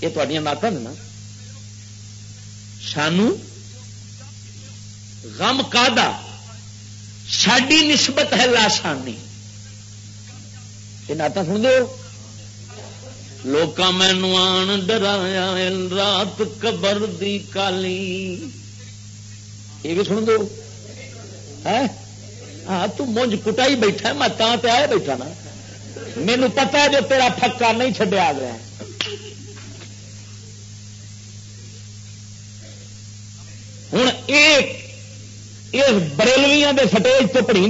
یہ تھوڑیاں نعت نے نا۔ سانو غم کا ساری نسبت ہے لاسانی یہ نعت سن دو لوک مینو آن ڈرایا رات قبر دی کالی۔ یہ بھی سن دو۔ ہاں؟ ہاں تنج کٹائی بیٹھا میں تا تے آیا بیٹھا نا۔ مینو پتا ہے جو تیرا پکا نہیں چڈیا گیا ہوں یہ بریلویاں دے سٹیج تو پڑھی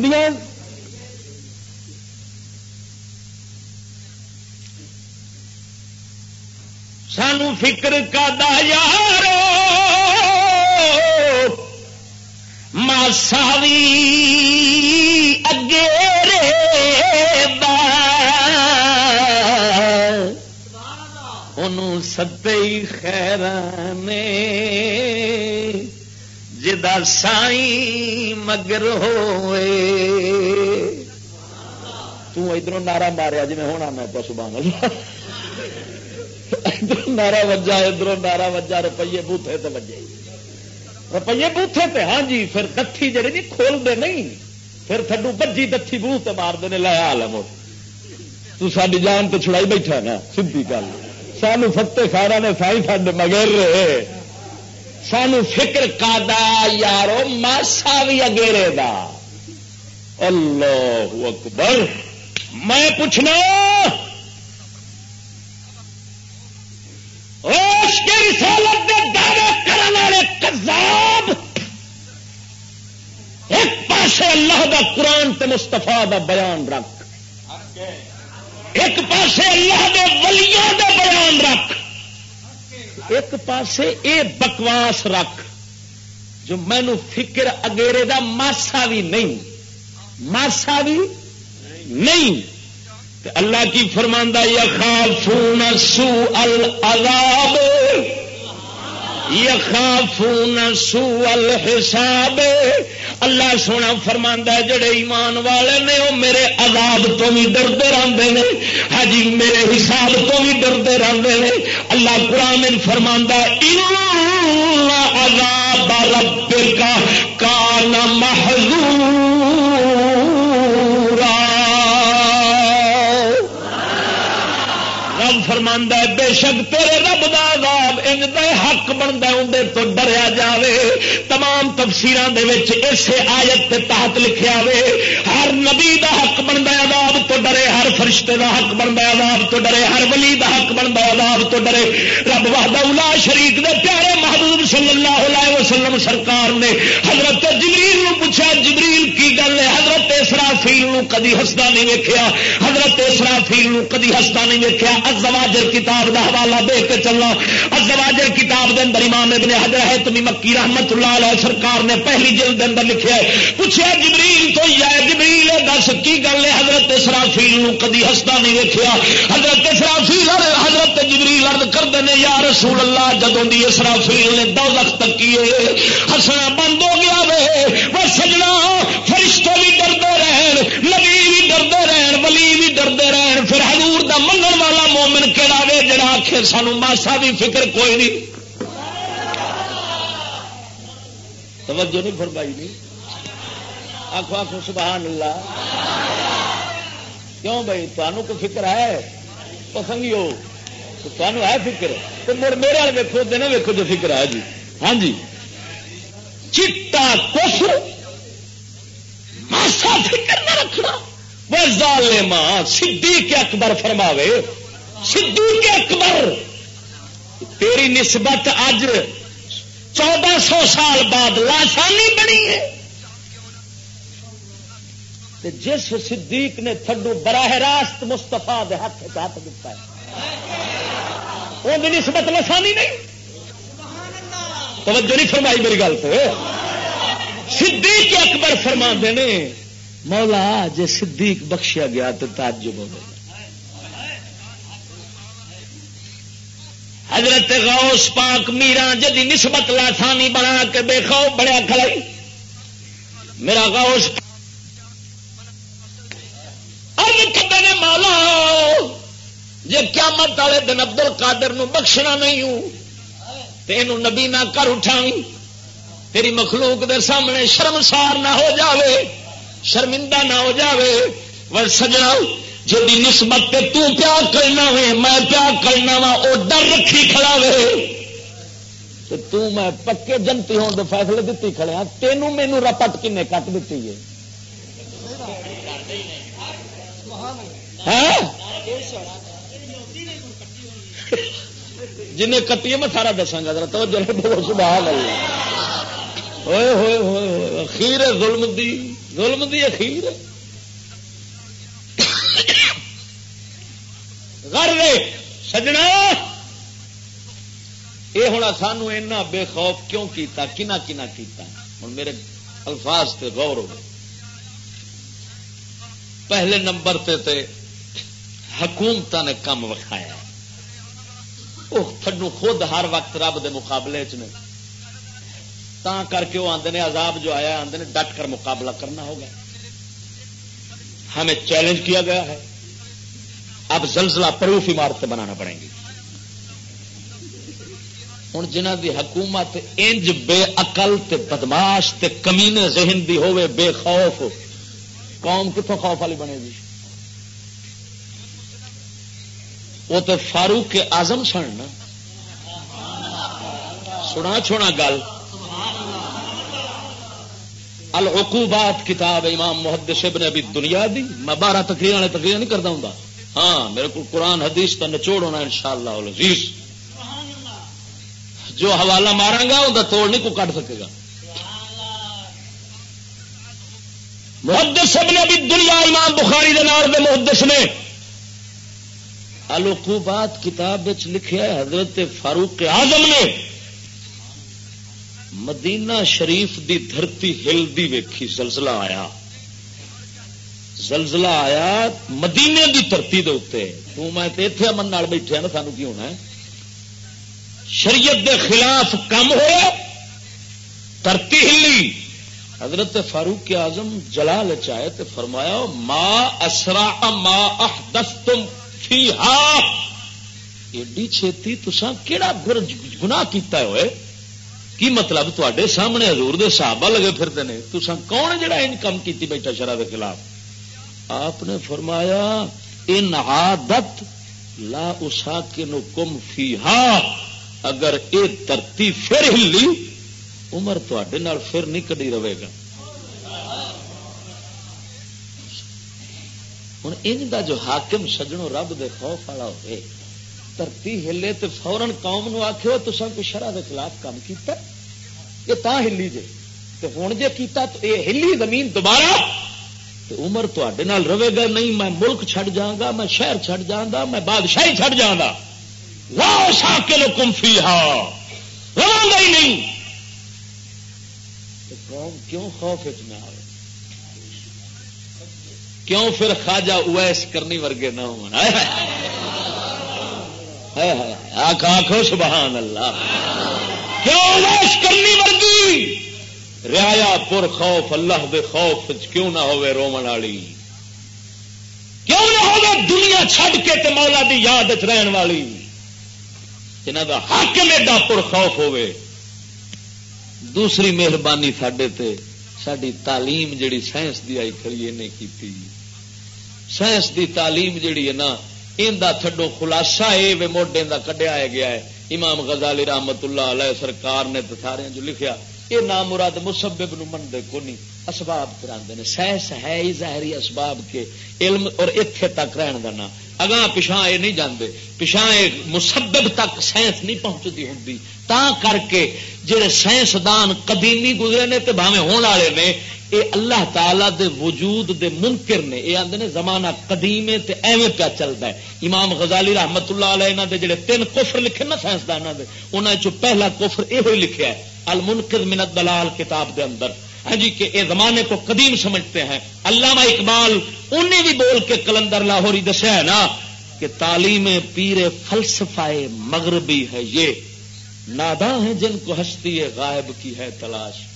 سانو فکر کا دا یارو ماساوی اگے انہوں ستے ہی جدا سائی مگر ہوئے۔ تو ادھر نعرہ ماریا جی ہونا میں تو سبحان ادھر نعرہ وجہ، ادھر نعرہ وجہ روپیے بوتے تو وجے روپیے بوتھے تے ہاں جی پھر دھی جڑی نہیں کھولتے نہیں۔ پھر تھڈو بجی دھی بوت مارتے ہیں لایا لو تو ساری جان تو چھڑائی بیٹھا نا سی گل۔ سانو فتح خارا نے سائی فنڈ مگر سانو فکر کا یارو، ماسا بھی اگیرے دا۔ اللہ اکبر۔ میں پوچھنا اس کے رسالت دے دعوے کرنے والے کذاب ایک پاسے اللہ دا قرآن تے مستفا دا بیان رکھ۔ ایک پاسے اللہ دے ولیاں دا بیان رکھ۔ ایک پاسے اے بکواس رکھ جو مینو فکر اگیرے دا ماسا بھی نہیں۔ ماسا بھی نہیں۔ اللہ کی فرماندہ یخافون سوء العذاب۔ یخافون سوء الحساب۔ اللہ سونا فرما جڑے ایمان والے نے، وہ میرے عذاب تو بھی ڈرتے رہتے ہیں ہاں جی، میرے حساب تو بھی ڈرتے رہتے ہیں اللہ قرآن فرما عذاب رب کا کان محضور فرماندا ہے، بے شک تیرے رب دا عذاب ان حق بندا اندر تو ڈریا جاوے۔ تمام تفسیراں دے وچ اسے آیت تے تحت لکھیا وے۔ ہر نبی دا حق بندا عذاب تو ڈرے۔ ہر فرشتے دا حق بندا عذاب تو ڈرے۔ ہر ولی دا حق بندا عذاب تو ڈرے۔ رب وحدہ الا شریک دے پیارے محبوب صلی اللہ علیہ وسلم سرکار نے حضرت جبریل نو پوچھا، جبریل کی گل ہے؟ حضرت اسرافیل نو کدی ہسدا نہیں ویکھیا؟ حضرت اسرافیل نو کدی ہسدا نہیں ویکھیا؟ ازواجر کتاب دا حوالہ دے کے چلنا ازواجر کتاب دے اندر امام ابن حضر ہے تمی مکی رحمت اللہ علیہ سرکار نے پہلی جلد دے اندر لکھیا ہے۔ پوچھا جبریل تو یا جبریل، دس کی گل ہے؟ حضرت اسرافیل نو کدی ہستا نہیں ویکھیا۔ حضرت اسرافیل حضرت جبریل عرض کردے نے، یا رسول اللہ، جدوں دی اسرافیل نے دوزخ تک کیے ہسنا بند ہو گیا وے۔ وہ سجنا فرشتے بھی ڈردے رہن نبی بھی ڈردے رہن، ولی بھی ڈردے رہن، پھر حضور دا منگن والا مومن کہڑا وے جڑا آخر سانو ماسا بھی فکر کوئی نہیں۔ توجہ نہیں فرمائی نہیں۔ آخو آخو سبحان اللہ کیوں بھائی؟ تمہوں کو فکر ہے؟ پسند ہو تمہیں ہے فکر۔ تو مڑ میرے والے ویکو دینا ویکو جو فکر ہے جی۔ ہاں جی۔ چٹا کفر ماسا فکر نہ رکھنا. وہ ظالما صدیق اکبر فرماوے. صدیق اکبر، تیری نسبت اج چودہ سو سال بعد لاسانی بنی ہے. جس صدیق نے تھڈو براہ راست مستفا ہاتھ ہاتھ دتا ہے، وہ نسبت لسانی نہیں. توجہ نہیں فرمائی میری گل تو صدیق اکبر فرما نے مولا جی صدیق بخشیا گیا تو تعجب ہو گیا۔ حضرت غوث پاک میرا جدی نسبت لاسانی بنا کے بے خو بڑا کھڑائی۔ میرا غوث نے مالا جی قیامت والے دن ابدل کادر بخشنا نہیں ہوں تین نبی نہ کر اٹھاوی تیری مخلوق دے سامنے شرمسار نہ ہو جاوے۔ شرمندہ نہ ہو جاوے وہ سجنا جی نسبت تے تو پیا کرنا وے، میں پیا کرنا وا وہ ڈر رکھی کھڑا وے۔ تو میں پکے جنتی ہون دے فیصلے دیتی کھڑے ہاں تینوں مینو رپٹ کن کٹ دیتی ہے؟ ہاں؟ جنہیں کٹی میں سارا دساگا ذرا تو جل بولو، سبحان اللہ۔ ہوئے ہوئے ہوئے اخیر ظلم دی۔ ظلم دی اخیر. سجنا. یہ ہونا سانو اینا بے خوف کیوں کیتا؟ کنا کنا کیتا؟ ہوں میرے الفاظ تے غور ہو پہلے نمبر تے تے حکومت نے کم وکھایا۔ وہ تھڈو خود ہر وقت رب دے مقابلے چ تا کر کے وہ آدھے عذاب جو آیا آدھے ڈٹ کر مقابلہ کرنا ہوگا ہمیں چیلنج کیا گیا ہے اب زلزلہ پروف عمارتیں بنانا پڑیں گی ہوں جنہ دی حکومت انج بے اقل تے بدماش تے کمینے ذہن دی ہوئے بے خوف قوم کتوں خوف والی بنے گی وہ تو فاروق کے آزم سن نا سنا چھوڑا گل العقوبات کتاب امام محدث ابن ابھی دنیا دی. میں بارہ تقریر والے تقریر نہیں کرتا ہوں ہاں میرے کو قرآن، حدیث کا نچوڑ ہونا ان شاء اللہ جو حوالہ مارا گا ان کا توڑ نہیں کو کٹ سکے گا. محدث ابن ابھی دنیا امام بخاری دے نار دے محدث نے العقوبات کتاب لکھا ہے، حضرت فاروق اعظم نے مدینہ شریف دی دھرتی ہلدی ویکھی، زلزلہ آیا۔ زلزلہ آیا مدینے دی دھرتی دے تو میں اتے امن بیٹھے نا سانو کی ہونا ہے؟ شریعت دے خلاف کم ہوا دھرتی ہلی۔ حضرت فاروق اعظم جلال چاہے تو فرمایا، ما اسرا ما احدثتم فیہا ایڈی چھتی تسا کیڑا گناہ کیتا ہوئے؟ کی مطلب تے سامنے حضور دے صحابہ لگے پھرتے ہیں تو کون جڑا ان کم کیتی بیٹھا شرح کے خلاف؟ آپ نے فرمایا، ان عادت لا اسا کے نو کم فی اگر اے ترتی پھر ہلی، عمر تے پھر نہیں کدی رہے گا۔ ہوں ان دا جو حاکم سجنوں رب دے خوف والا ہوئے دھرتی ہلے تو فورن قوم نو آخو تو سب کو شرح کے خلاف کام کیتا یہ تا ہلی جے۔ تو ہوں جے کیتا تو یہ ہلی زمین دوبارہ۔ تو عمر تے رہے گا، نہیں، میں ملک چھڑ جاؤں گا، میں شہر چھڑ جاؤں گا، میں بادشاہی چھڑ جاؤں گا۔ لا سا کے لو کمفی ہاں ہی نہیں۔ قوم کیوں خوف نہ آئے کیوں پھر خواجہ اویس کرنی ورگے نہ ہونا آخو سبحان اللہ۔ کیوں اویس کرنی ورگی ریا پور خوف، اللہ دے خوف کیوں نہ ہوئے رومن والی؟ کیوں نہ ہوگا دنیا چھڈ کے تے مولا دی یاد چ رہن والی؟ جنہ دا حاکم ایڈا پور خوف ہوئے دوسری مہربانی سڈے تے ساری تعلیم جڑی سائنس دی آئی کھڑی نے کی سائنس دی تعلیم جڑی ہے نا اندا تھڈو خلاصہ اے وے موڈے دا کڈیا گیا ہے۔ امام غزالی رحمت اللہ علیہ سرکار نے تو سارے جو لکھیا یہ نام مراد مسبب نو من دے کونی، اسباب کراندے نے۔ سائنس ہے ہی ظاہری اسباب کے علم اور ایتھے تک رہن دا نا اگاں پچھاں اے نہیں جاندے پچھاں اے مسبب تک سائنس نہیں پہنچدی ہوندی۔ تا کر کے جڑے سائنسدان قدیمی گزرے نے تے بھاویں ہون والے نے اے اللہ تعالی دے وجود دے منکر نے، اے آندے نے زمانہ قدیم تے ایویں پیا چلدا ہے۔ امام غزالی رحمت اللہ علیہ انہاں دے جڑے تین کفر لکھے نا سائنسداناں دے، انہاں چ پہلا کفر اے ہوئی لکھیا ہے المنکر من الدلال کتاب دے اندر۔ ہاں جی کہ اے زمانے کو قدیم سمجھتے ہیں۔ علامہ اقبال انہیں بھی بول کے کلندر لاہوری دسیا ہے نا کہ تعلیم پیر فلسفہ مغربی ہے یہ۔ نادا ہیں جن کو ہستی غائب کی ہے تلاش۔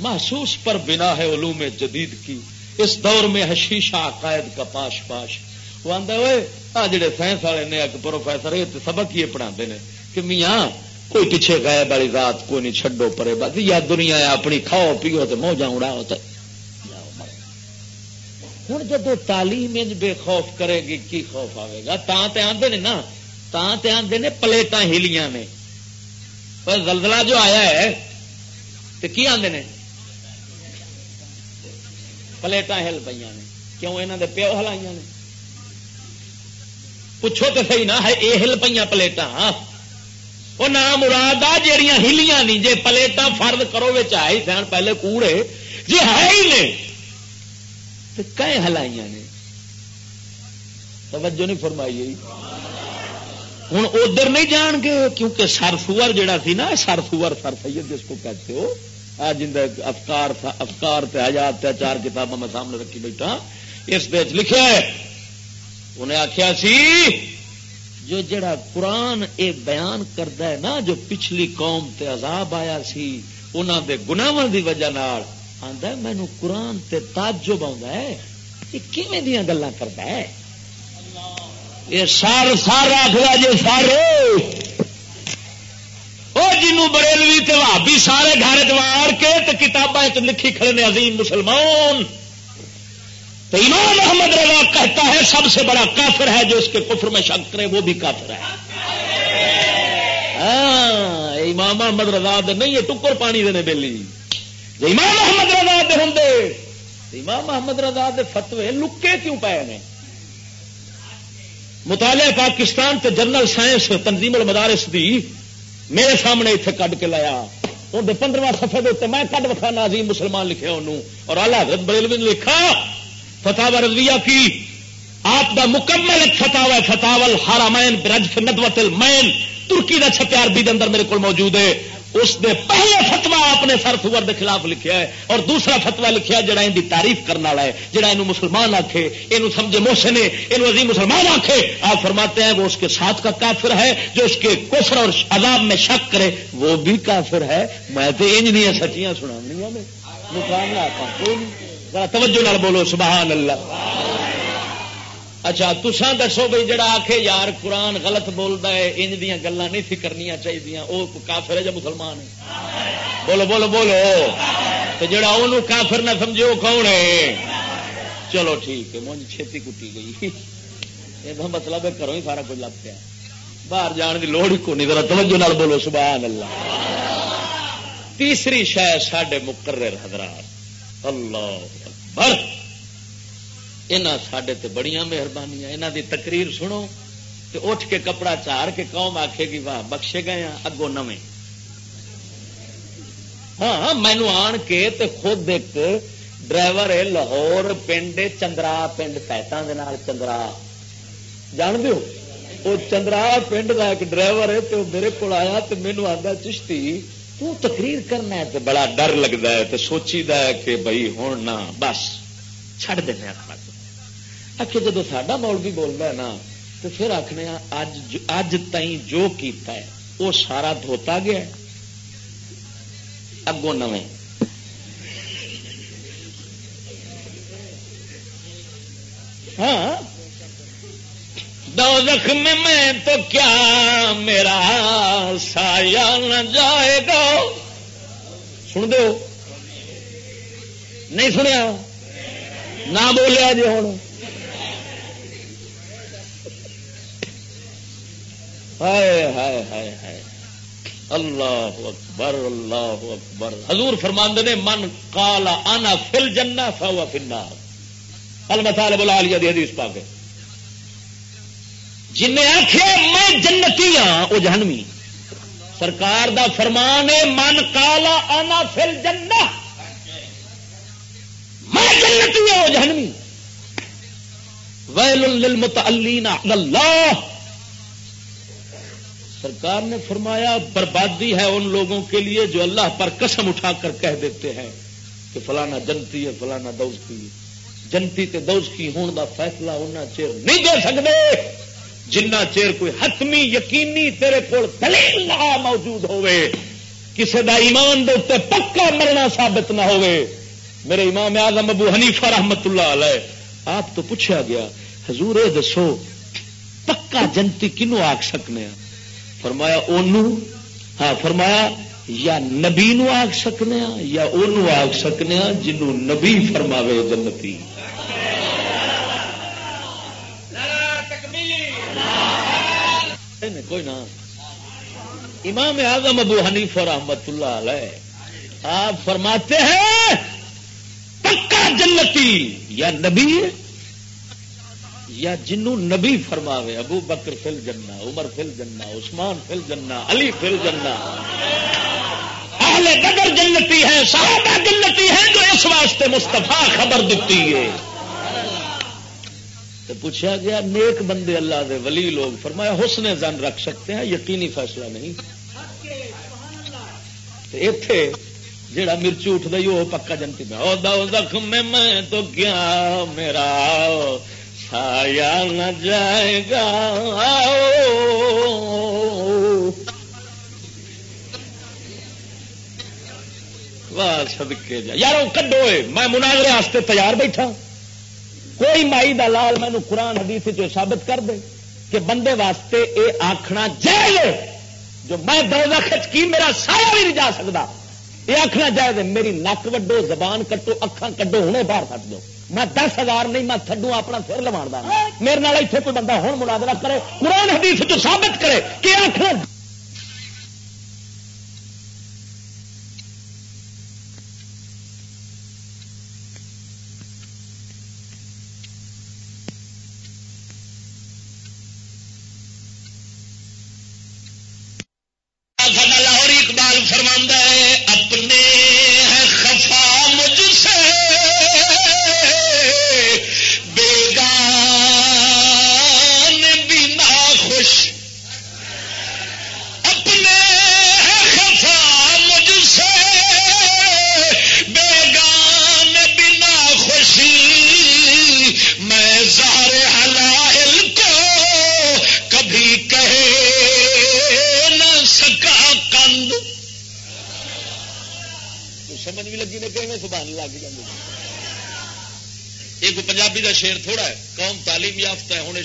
محسوس پر بنا ہے علوم جدید کی۔ اس دور میں حشیشہ عقائد کا پاش پاش۔ وہ آدھا ہوئے آ جڑے سائنس والے نے ایک پروفیسر، یہ سبق یہ پڑھا نے کہ میاں، کوئی پیچھے گئے والی رات کوئی نہیں چڈو پرے بس یا دنیا اپنی کھاؤ پیو تو موجا اڑاؤ تو ہوں جب تعلیم بے خوف کرے گی، کی خوف آئے گا؟ تا آدھے نا تا آدھے نے پلیٹاں ہلیاں نے۔ پر زلزلہ جو آیا ہے تو کی آدھے نے؟ پلیٹا ہل پہ نے۔ کیوں یہاں پیو ہلائی نے؟ پوچھو تو صحیح نہ ہے یہ ہل پہ پلیٹا وہ نام مراد آ جہیا ہلیاں نہیں جی پلیٹا فرد کرو آئی سن، پہلے کوڑے جی ہے ہی نے تو کئے ہلائی نے؟ توجہ نہیں فرمائی ہوں ادھر نہیں جان گے، کیونکہ سر سور جڑا سی نا سرسور سر سید جس کو کہتے ہو جن افکار افکار حجات چار کتابیں میں سامنے رکھی بیٹھا، اس لکھا ہے۔ انہیں آخیا سی، جو جڑا قرآن اے بیان کرتا ہے نا، جو پچھلی قوم تے عذاب آیا سی انہوں دے گناواں دی وجہ نال آندا ہے مینو قرآن تے تعجب آندا ہے۔ یہ کیویں دیاں گلاں کردا ہے؟ یہ سار سار آخلا جی سارے جی جنوں بریلوی تے بھابی سارے گھر چوار کے تے کتاباں لکھی کھڑے نے عظیم مسلمان۔ تو امام محمد رضا کہتا ہے سب سے بڑا کافر ہے جو اس کے کفر میں شک کرے، وہ بھی کافر ہے۔ ہاں، امام محمد رضا دے نہیں، یہ ٹکر پانی دینے بیلی۔ جو امام محمد رضا دے ہوں دے امام محمد رضا دے فتوے لکے کیوں پائے نے؟ مطالعہ پاکستان تے جنرل سائنس تنظیم المدارس دی میرے سامنے اتنے کڈ کے لایا۔ اندر پندرواں سفے دے میں کڈ وکھا نازی مسلمان لکھے انہوں اور آلہ حضرت بریلوی نے لکھا فتح رضویہ کی، آپ کا مکمل ایک فتح ہے فتاول ہارامین برج ندوت المین۔ ترکی کا چھپیا عربی اندر میرے کو موجود ہے۔ اس نے پہلے فتوا آپ نے سر سور کے خلاف لکھیا ہے اور دوسرا فتوا لکھیا جڑا ان کی تعریف کرنے والا ہے، جڑا یہ مسلمان آکھے یہ سمجھے موسے نے یہ عظیم مسلمان آکھے۔ آپ فرماتے ہیں وہ اس کے ساتھ کا کافر ہے، جو اس کے کفر اور عذاب میں شک کرے، وہ بھی کافر ہے۔ میں تو انج نہیں سچیاں سنا مقابلہ توجہ نال بولو، سبحان اللہ۔ اچھا تسان دسو بھائی جڑا آخ یار، قرآن غلط بولتا ہے، انج دیا گلا نہیں سی کرنی چاہیے وہ کافر ہے یا مسلمان ہے؟ بولو بولو بولو۔ تو جڑا وہ کافر نہ سمجھے وہ کون ہے؟ چلو ٹھیک ہے مجھے چھتی کٹی گئی۔ یہ مطلب ہے کرو ہی سارا کچھ لگ پیا۔ باہر جان کی لوڑ ہی کو نہیں ذرا توجہ نال بولو، سبحان اللہ۔ تیسری شاید سڈے مقرر حضرات۔ اللہ اکبر۔ یہاں سڈے بڑی مہربانیاں یہاں دی تقریر سنو تے اٹھ کے کپڑا چار کے قوم آخے گی، واہ، بخشے گئے ہیں اگوں نو ہاں, ہاں،, ہاں، مینو آن کے تے خود ایک ڈرائیور ہے لاہور پنڈ، چندرا پنڈ پیٹان چندرا۔ جان دو وہ چندرا پنڈ کا ایک ڈرائیور ہے تو میرے کو آیا تو مینو آتا چشتی، تو تقریر کرنا ہے تو بڑا ڈر لگتا ہے تو سوچی دا ہے کہ بھائی ہوں نہ، بس چھڑ دینا اچھا آخر جب ساڈا مول بھی بولتا ہے نا، تو پھر آخنے اج اج جو کیتا ہے وہ سارا دھوتا گیا اگوں نو ہاں۔ دو زخم میں تو کیا میرا سایہ نہ جائے گا۔ سن دو۔ نہیں سنیا؟ نہ بولیا جی ہوں۔ ہائے ہائے ہائے ہائے۔ اللہ اکبر اللہ اکبر۔ حضور فرماند نے، من کالا آنا فل جنا فا فنار المتا بلا لیا دی حدیث پا کے جن آخیا میں جنتی ہاں وہ جہنمی۔ سرکار دا فرمان ہے، من کالا آنا فل جنا میں جنتی ہوں وہ جہنمی۔ ویل للمتعلین اللہ۔ سرکار نے فرمایا، بربادی ہے ان لوگوں کے لیے جو اللہ پر قسم اٹھا کر کہہ دیتے ہیں کہ فلانا جنتی ہے، فلانا دوستی جنتی تے دوست کی ہون دا فیصلہ ہونا چیر نہیں دے سکتے جنا چیر کوئی حتمی، یقینی تیرے کو دلیل موجود ہوئے کسی دا ایمان دے اتنے پکا مرنا ثابت نہ ہوئے میرے امام اعظم ابو حنیفہ رحمت اللہ علیہ، آپ تو پوچھا گیا، حضور اے دسو، پکا جنتی کنو آخ سکنے ہیں؟ فرمایا اونو ہاں فرمایا یا نبی نو آخ سکنے ہیں یا اونو آخ سکنے ہیں جنوں نبی فرماوے جنتی۔ کوئی نہ۔ امام اعظم ابو حنیف اور احمد اللہ علیہ، آپ فرماتے ہیں، پکا جنتی یا نبی یا جنو نبی فرماوے، ابو بکر فل جنا عمر فل جنا عثمان فل جنا علی فل جنا اہل بدر جنتی ہے صحابہ جنتی ہے جو اس واسطے مستفا خبر دیتی ہے۔ تو پوچھا گیا، نیک بندے اللہ دے ولی لوگ، فرمایا حسن زن رکھ سکتے ہیں، یقینی فیصلہ نہیں۔ اتے جڑا مرچو اٹھ گئی وہ پکا جنتی میں زخم میں تو کیا میرا۔ چھایا نہ جائے گا سدکے جا۔ یار کڈو میں مناظرے واسطے تیار بیٹھا۔ کوئی مائی دا لال مینو قرآن حدیث جو ثابت کر دے کہ بندے واسطے اے آخنا جائے جو میں دو کچ کی، میرا سایہ بھی نہیں جا سکتا۔ یہ آخنا چاہے میری نک وڈو، زبان کٹو اکھان کڈو ہوں باہر کٹ دو میں دس ہزار نہیں، میں تھڈو اپنا سر لوا میرے اتنے کوئی بندہ ہوں ملازمہ کرے، قرآن حدیث تو ثابت کرے کہ آخر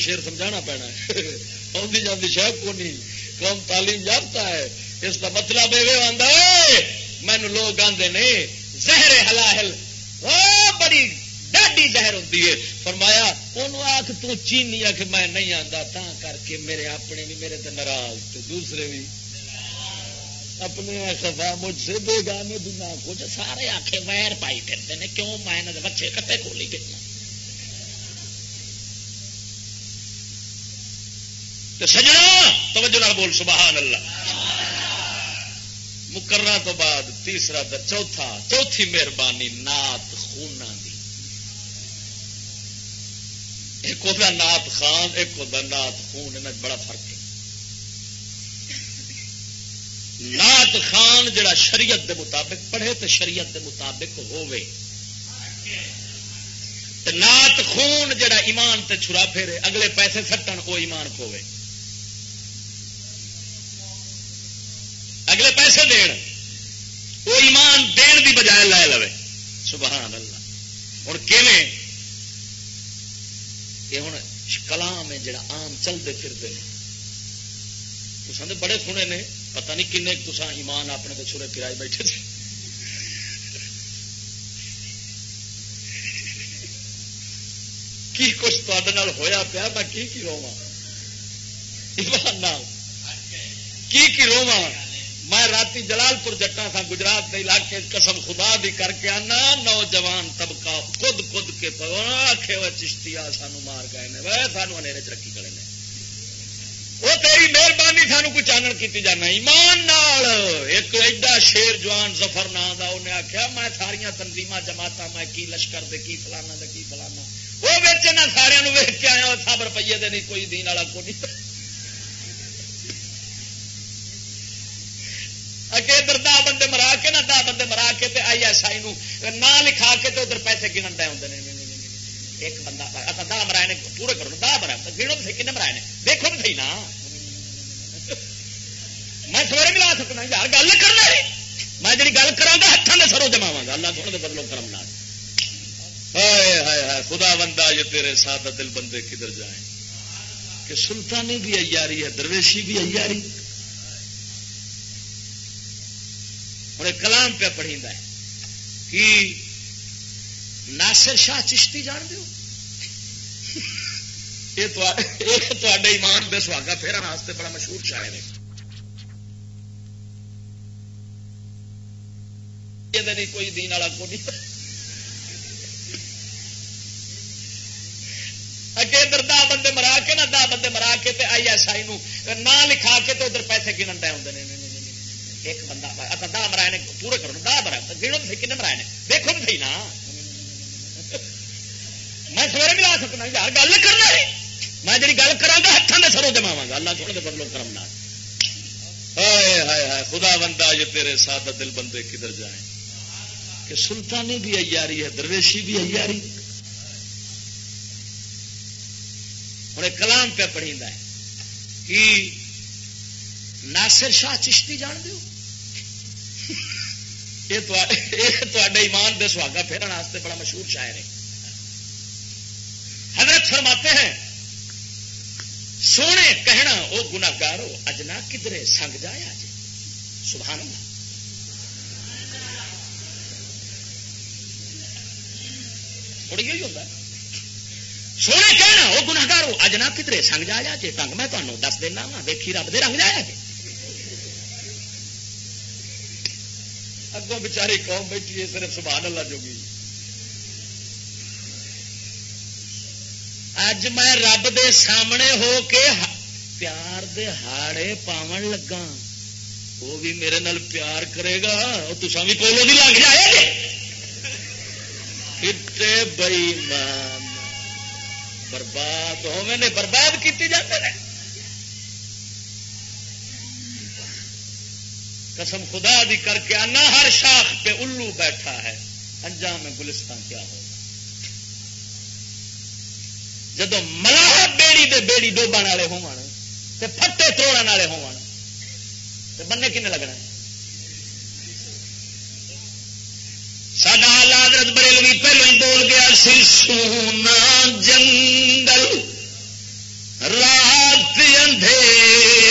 شیر سمجھانا پینا آدھی جاتی شاید کو نہیں قوم تعلیم یافتہ ہے۔ اس کا مطلب یہ آتا ہے مینو لوگ آتے نے، زہر ہلاحل بڑی ڈاڈی زہر ہوتی ہے۔ فرمایا انہوں آخ تو چینی آ میں نہیں آتا تا کر کے میرے اپنے بھی، میرے تو ناراض تو دوسرے بھی۔ اپنے خفا مجھ سے بے گانے بھی نہ کچھ سارے آخے ویر پائی پھرتے ہیں کیوں میں بچے کٹے کھولی پھرنا تو سجنا! توجہ نال بول، سبحان اللہ۔ مکرا تو بعد تیسرا چوتھا، چوتھی مہربانی نات خونا دی۔ ایک ہوتا نات خان، ایک ہوتا نات خون ان بڑا فرق ہے۔ نات خان جڑا شریعت دے مطابق پڑھے تو شریعت دے مطابق ہوئے نات خون جڑا ایمان تے چھرا پھیرے اگلے پیسے سٹن وہ ایمان کھوے اگلے پیسے دین۔ وہ ایمان دین دی بجائے لے لو سبحان اللہ۔ ہوں کہ ہوں کلام ہے جڑا آم چلتے پھرتے ہیں۔ تو بڑے سنے نے، پتہ نہیں کن تسان ایمان اپنے تو چھوڑے کرائے بیٹھے تھے۔ کی کچھ تے ہویا پیا، میں کی کی رواں؟ ایمان کی کی رواں؟ میں رات جلال پور جٹا تھا گجرات کے علاقے قسم خدا بھی کر کے آنا، نوجوان طبقہ خود خود کے آخے وہ چشتی سانو مار گئے وہ سانو ترقی کرے نے۔ وہ تیری مہربانی سانو کوئی چانن کی جانا ایمان نال ایک ایڈا شیر جوان زفر نا دا انہیں آخیا میں ساریا تنظیم جماعت میں کی لشکر دے، کی فلانا دے، کی فلانا۔ وہ بچے سارے ویچ کے آیا سب روپیے دے نہیں، کوئی دین والا کو نہیں۔ اگے ادھر دہ بندے مرا کے نہ دہ بندے مرا کے تے آئی ایس آئی نہ لکھا کے تے ادھر پیسے گنن دے ہوں ایک بندہ اچھا دہ مرائے نے پورے کرو دہ مرا گنو تو کن مرائے نے دیکھو تو صحیح نا میں سویرے ملا سکنا یار گل کرنا میں جی گل کرا گا ہاتھوں کے سرو جما گا اللہ تھوڑے بدلو کرم نہ خدا بندہ یہ تیرے ساتھ دل بندے کدھر جائیں کہ سلطانی بھی ایاری ہے درویشی بھی ایاری ہوں کلام پہ پڑھی کہ ناصر شاہ چشتی جان دو یہ ایمان بے سہاگا پھیرا واسطے بڑا مشہور شاعر ہے۔ کوئی دین والا کو نہیں۔ اگے ادھر دہ بندے مرا کے، نہ دہ بندے مرا کے آئی ایس آئی نہ لکھا کے تو ادھر پیسے گنن دے ہوں ایک بندہ اچھا دہ مرائے نے پورے کرو دہ مرائے گیڑو تو کن مرائے نے؟ دیکھو تو صحیح نا۔ میں سویرے بھی لا سکتا یار گل کرنا ہے۔ میں جی گل کرا گا ہاتھوں میں سرو جماوا گا۔ اللہ تھوڑے بدلو کرم نہ خدا بندہ یہ تیرے ساتھ دل بندے کدھر جائیں؟ کہ سلطانی بھی ایاری ہے، درویشی بھی ایاری ہوں کلام پہ پڑھی کہ ناصر شاہ چشتی جان دو یہ ایمان دے سہاگا پھیرن واسطے بڑا مشہور شاعر ہے۔ حضرت فرماتے ہیں، سونے کہنا وہ گناگار ہو اجنا کدرے سنگ جائے آج سبحان اللہ۔ تھوڑی یہی ہوتا سونے کہنا وہ گناگار ہو اجنا کدرے سنگ جایا جی ٹنگ میں تمہیں دس دینا وا دیکھی رب دے رنگ جایا جی اگوں بچاری قوم بیٹھی ہے، صرف سبحان اللہ جوگی۔ اج میں رب دے سامنے ہو کے پیار دے ہاڑے پاون لگا وہ بھی میرے نال پیار کرے گا۔ تسا بھی پولو بھی لگ جائے بئی مان برباد ہونے برباد کی جاتے ہیں قسم خدا دی کر کے آنا، ہر شاخ پہ الو بیٹھا ہے۔ انجام میں گلستان کیا ہوگا؟ جدو ملا بیڑی دے بیڑی ڈوبا والے ہو پٹے توڑ والے ہو بننے کن لگنا سڈا حضرت بریلوی پہلو ہی بول گیا سی سونا جنگل، رات اندھیری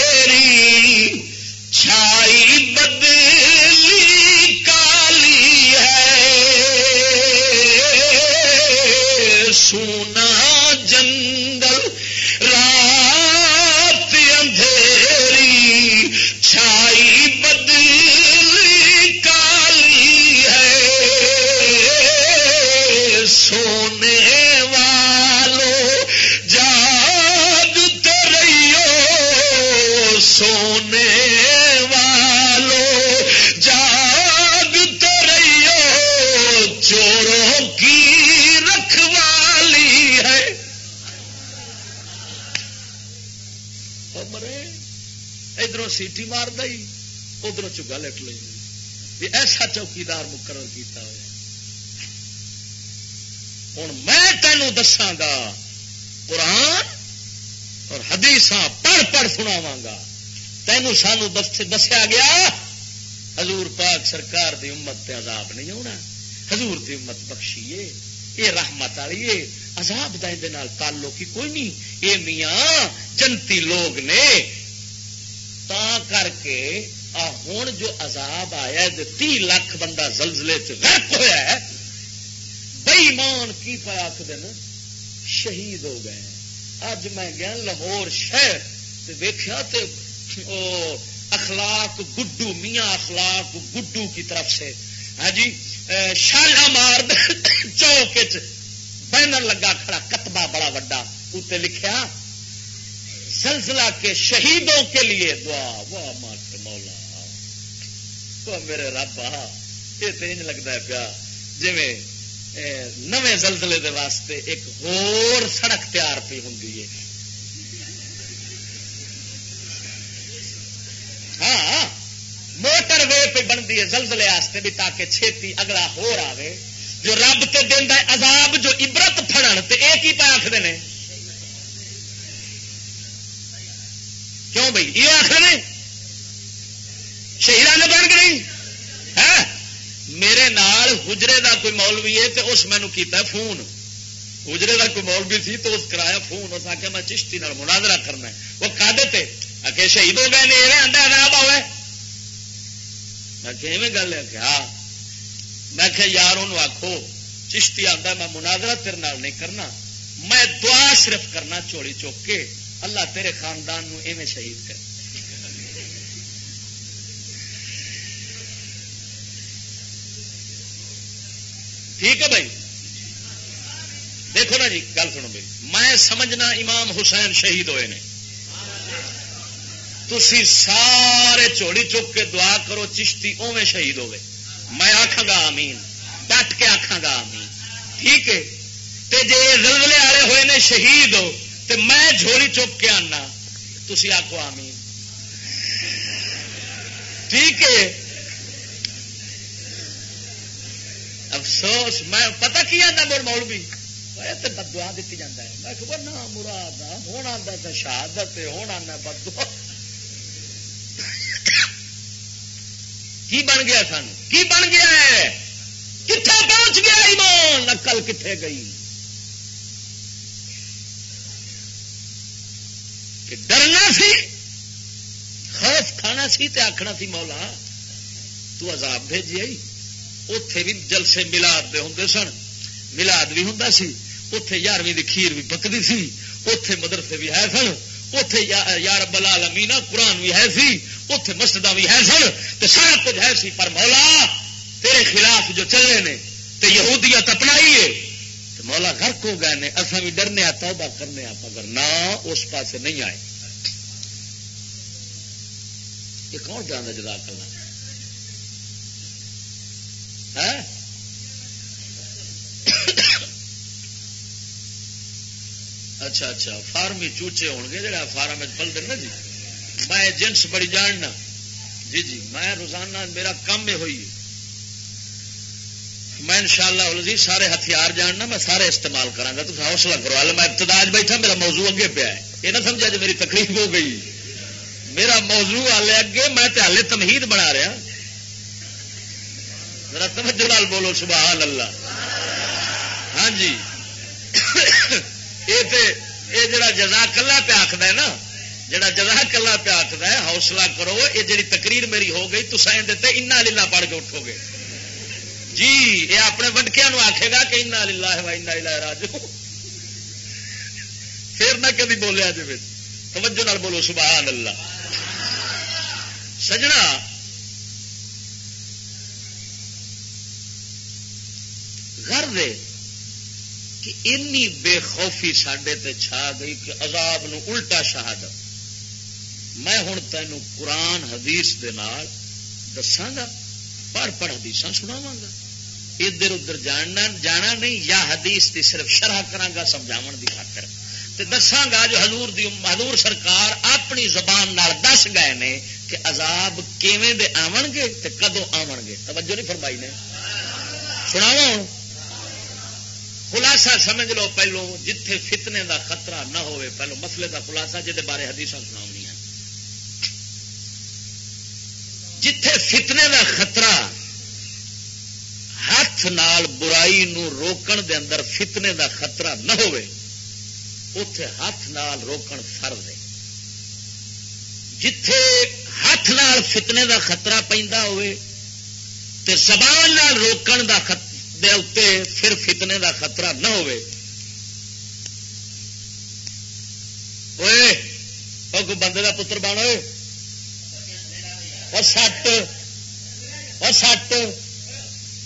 مار دئی ادھر چگا لٹ لیں ایسا چوکیدار مقرر کیتا ہوا ہوں میں تینوں دساگا، قرآن اور حدیث پڑھ پڑھ سناوا گا تینوں سانو دسیا گیا، حضور پاک سرکار دی امت تے عذاب نہیں ہونا۔ حضور دی امت بخشیے، یہ رحمت والی عذاب دے تعلق ہی کوئی نہیں۔ یہ میاں، جنتی لوگ نے تا کر کے ہوں جو عذاب آیا تی لاکھ بندہ زلزلے چرک ہوا ہے بئی مان کی پایا دن شہید ہو گئے اج میں گیا لاہور شہر ویخیا اخلاق گڈو، میاں اخلاق گڈو کی طرف سے۔ ہاں جی شالا مار چوک بینر لگا کھڑا کتبا بڑا وڈا اتنے لکھیا زلزلہ کے شہیدوں کے لیے دعا، واہ مات مولا۔ تو میرے رب یہ تو انج لگتا ہے پیا۔ جی نویں زلزلے دے واسطے ایک ہور سڑک تیار پی ہوں ہاں،, ہاں موٹر وے پہ بنتی ہے زلزلے واسطے بھی تاکہ چھیتی اگلا ہو آئے جو رب تے دینا عذاب جو عبرت پڑن تے ایک ہی پہ آخر نے۔ کیوں بھائی؟ یہ آخر نے۔ شہید نے بن گئی۔ ہے؟ میرے نال حجرے دا کوئی مولوی ہے تو اس مینو کیتا فون۔ حجرے دا کوئی مولوی تھی تو اس کرایا فون۔ اس آخیا میں چشتی نال مناظرہ کرنا ہے۔ وہ کھدے تے۔ آ شہید ہو گئے نہیں آدھا خراب ہوئے میں کہ گل ہے۔ کیا ہاں۔ میں کہ یار ان آخو چشتی آتا میں مناظرہ تیرے نہیں کرنا۔ میں دعا صرف کرنا چوڑی چوک کے۔ اللہ تیرے خاندان نو ایویں شہید کر۔ ٹھیک ہے بھائی؟ دیکھو نا جی گل سنو بھائی۔ میں سمجھنا امام حسین شہید ہوئے نے۔ تھی سارے چوڑی چک کے دعا کرو، چشتی اوے شہید ہوئے۔ میں آخا گا آمین۔ ڈٹ کے آخا گا آمین۔ ٹھیک ہے؟ تے جے زلزلے والے ہوئے نے، شہید ہو۔ تے میں جھولی چک کے آنا تھی آکو آمین۔ ٹھیک ہے؟ افسوس، میں پتا کی آتا مول مولوی؟ بدوا دیتی جاتا ہے۔ میں کہ نہ مراد ہوں آتا تو شہادت ہوں آنا بدوا کی بن گیا سن کی بن گیا ہے؟ کتنے پہنچ گیا ایمان؟ نقل کتنے گئی؟ ڈرنا سی، خوف کھانا سی تے آخنا سی، مولا، تو عذاب بھیجی اتے بھی جلسے ملاد دے ہوں سن۔ ملاد بھی ہوں سی۔ اتے یارویں کھیر بھی پکتی سی۔ اتے مدرسے بھی ہے سن۔ اتے یار بلال امینا قرآن بھی ہے سی۔ اتے مسجد بھی ہے سن۔ تو سارا کچھ ہے سی۔ پر مولا، تیرے خلاف جو چلے نے تو یہودیت اپنائی ہے۔ مولا غرق ہو گئے نے اصا بھی ڈرنے آتا کرنے آپ اگر نہ اس پاس نہیں آئے۔ یہ کون جانا جدا کرنا ہے ہاں؟ اچھا اچھا فارمی چوچے ہو گے، جڑا فارم پلتے نا جی۔ میں جنس بڑی جاننا۔ جی جی میں روزانہ میرا کم یہ ہوئی۔ میں ان شاء اللہ سارے ہتھیار جاننا، میں سارے استعمال کرا تو حوصلہ کروا میں ابتدا بیٹھا، میرا موضوع اگے پیا ہے۔ یہ نہ سمجھا جی میری تکلیف ہو گئی۔ میرا موضوع ہالے اگے، میں ہالے تمہید بنا رہا۔ میرا توجہ لال بولو سبحان اللہ ہاں جی۔ یہ جڑا جزا کلا پہ آخد ہے نا، جڑا جزا کلا پہ آخد ہے، حوصلہ کرو۔ یہ جڑی تقریر میری ہو گئی تو سائن دیتے انا لیلا پڑھ کے اٹھو گے۔ جی یہ اپنے ونڈکیا آخے گا کہ انا لیلا ہے انا لا راج پھر نہ کبھی بولیا جی توجہ نال بولو، سبحان اللہ۔ سجنا۔ گھر دے کہ اینی بے خوفی سڈے تے چھا گئی کہ عذاب نو الٹا شہادت۔ میں ہوں تینوں قرآن حدیث دے نال دساگا پڑھ پڑھ حدیث سناوا گا۔ ادھر ادھر جاننا جانا نہیں، یا حدیث کی صرف شرح کرا سمجھاو کی خاطر۔ تے دساگا جو حضور دی حضور سرکار اپنی زبان نال دس گئے نے کہ عذاب کیویں دے آون گے تے کدو آون گے۔ توجہ نہیں فرمائی نے؟ سناوا ہوں۔ خلاصہ سمجھ لو پہلو، جتھے فتنے دا خطرہ نہ ہوئے، پہلو مسئلے دا خلاصہ جہد بارے حدیث سنا جتھے فتنے دا خطرہ ہاتھ نال برائی نو روکن دے اندر فتنے دا خطرہ نہ ہوئے اتے ہاتھ نال روکن فر دے جتھے ہاتھ نال فتنے دا خطرہ ہوئے تے زبان نال روکن دا خطرہ دے پھر فتنے دا خطرہ نہ ہوئے۔ کوئی بندے دا پتر بن ہوئے اور سٹ اور سٹ۔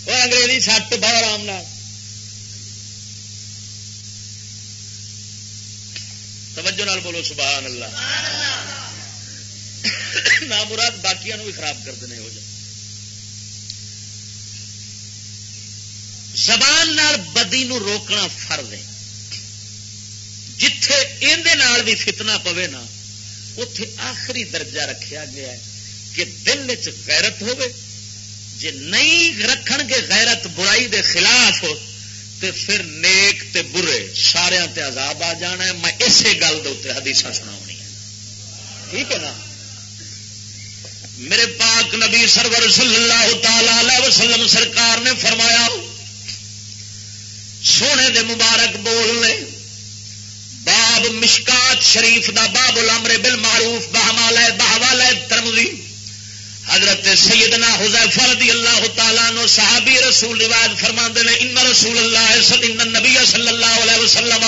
اور انگریزی سٹ بہت آرام نال۔ توجہ نال بولو، سبحان اللہ۔ نہ مراد باقی بھی خراب کرتے ہیں ہو جائے۔ زبان نال بدی نو روکنا فرد ہے۔ جتھے اندر بھی فتنا پوے نا اتے آخری درجہ رکھیا گیا ہے کہ دل چیرت ہوے جی نہیں رکھ گے غیرت برائی دے خلاف، تے پھر نیک تے برے سارے تے عذاب آ جانا ہے۔ میں اسی گل دے حدیث سنا ٹھیک ہے نا؟ میرے پاک نبی سرور صلی اللہ تعالی وسلم سرکار نے فرمایا، سونے دے مبارک بول لے باب مشکات شریف دا باب الامر بالمعروف بہمالے بہوالے ترمزی حضرت سیدنا حذیفہ رضی اللہ تعالیٰ نو صحابی رسول روایت فرما نے، ان رسول اللہ ان النبی صلی اللہ علیہ وسلم،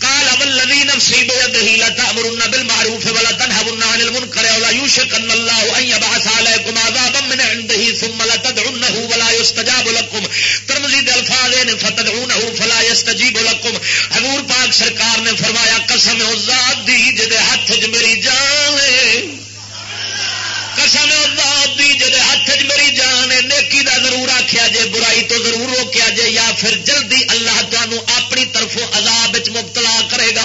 قال والذی نفسی بیده لا تأمرن بالمعروف ولا تنهون عن المنکر ولا يشكن الله ان يبعث عليكم عذابا من عنده ثم لا تدعونه ولا يستجاب لكم ترمذی دے الفاظ نے فتدعونه فلا يستجيب لكم حضور پاک سرکار نے فرمایا، قسم او ذات دی جے ہاتھ وچ میری جان ہے قسم دے ہاتھ چ میری جان ہے، نیکی دا ضرور آخیا جے، برائی تو ضرور روکیا جے، یا پھر جلدی اللہ تمہوں اپنی طرفوں عذاب مبتلا کرے گا۔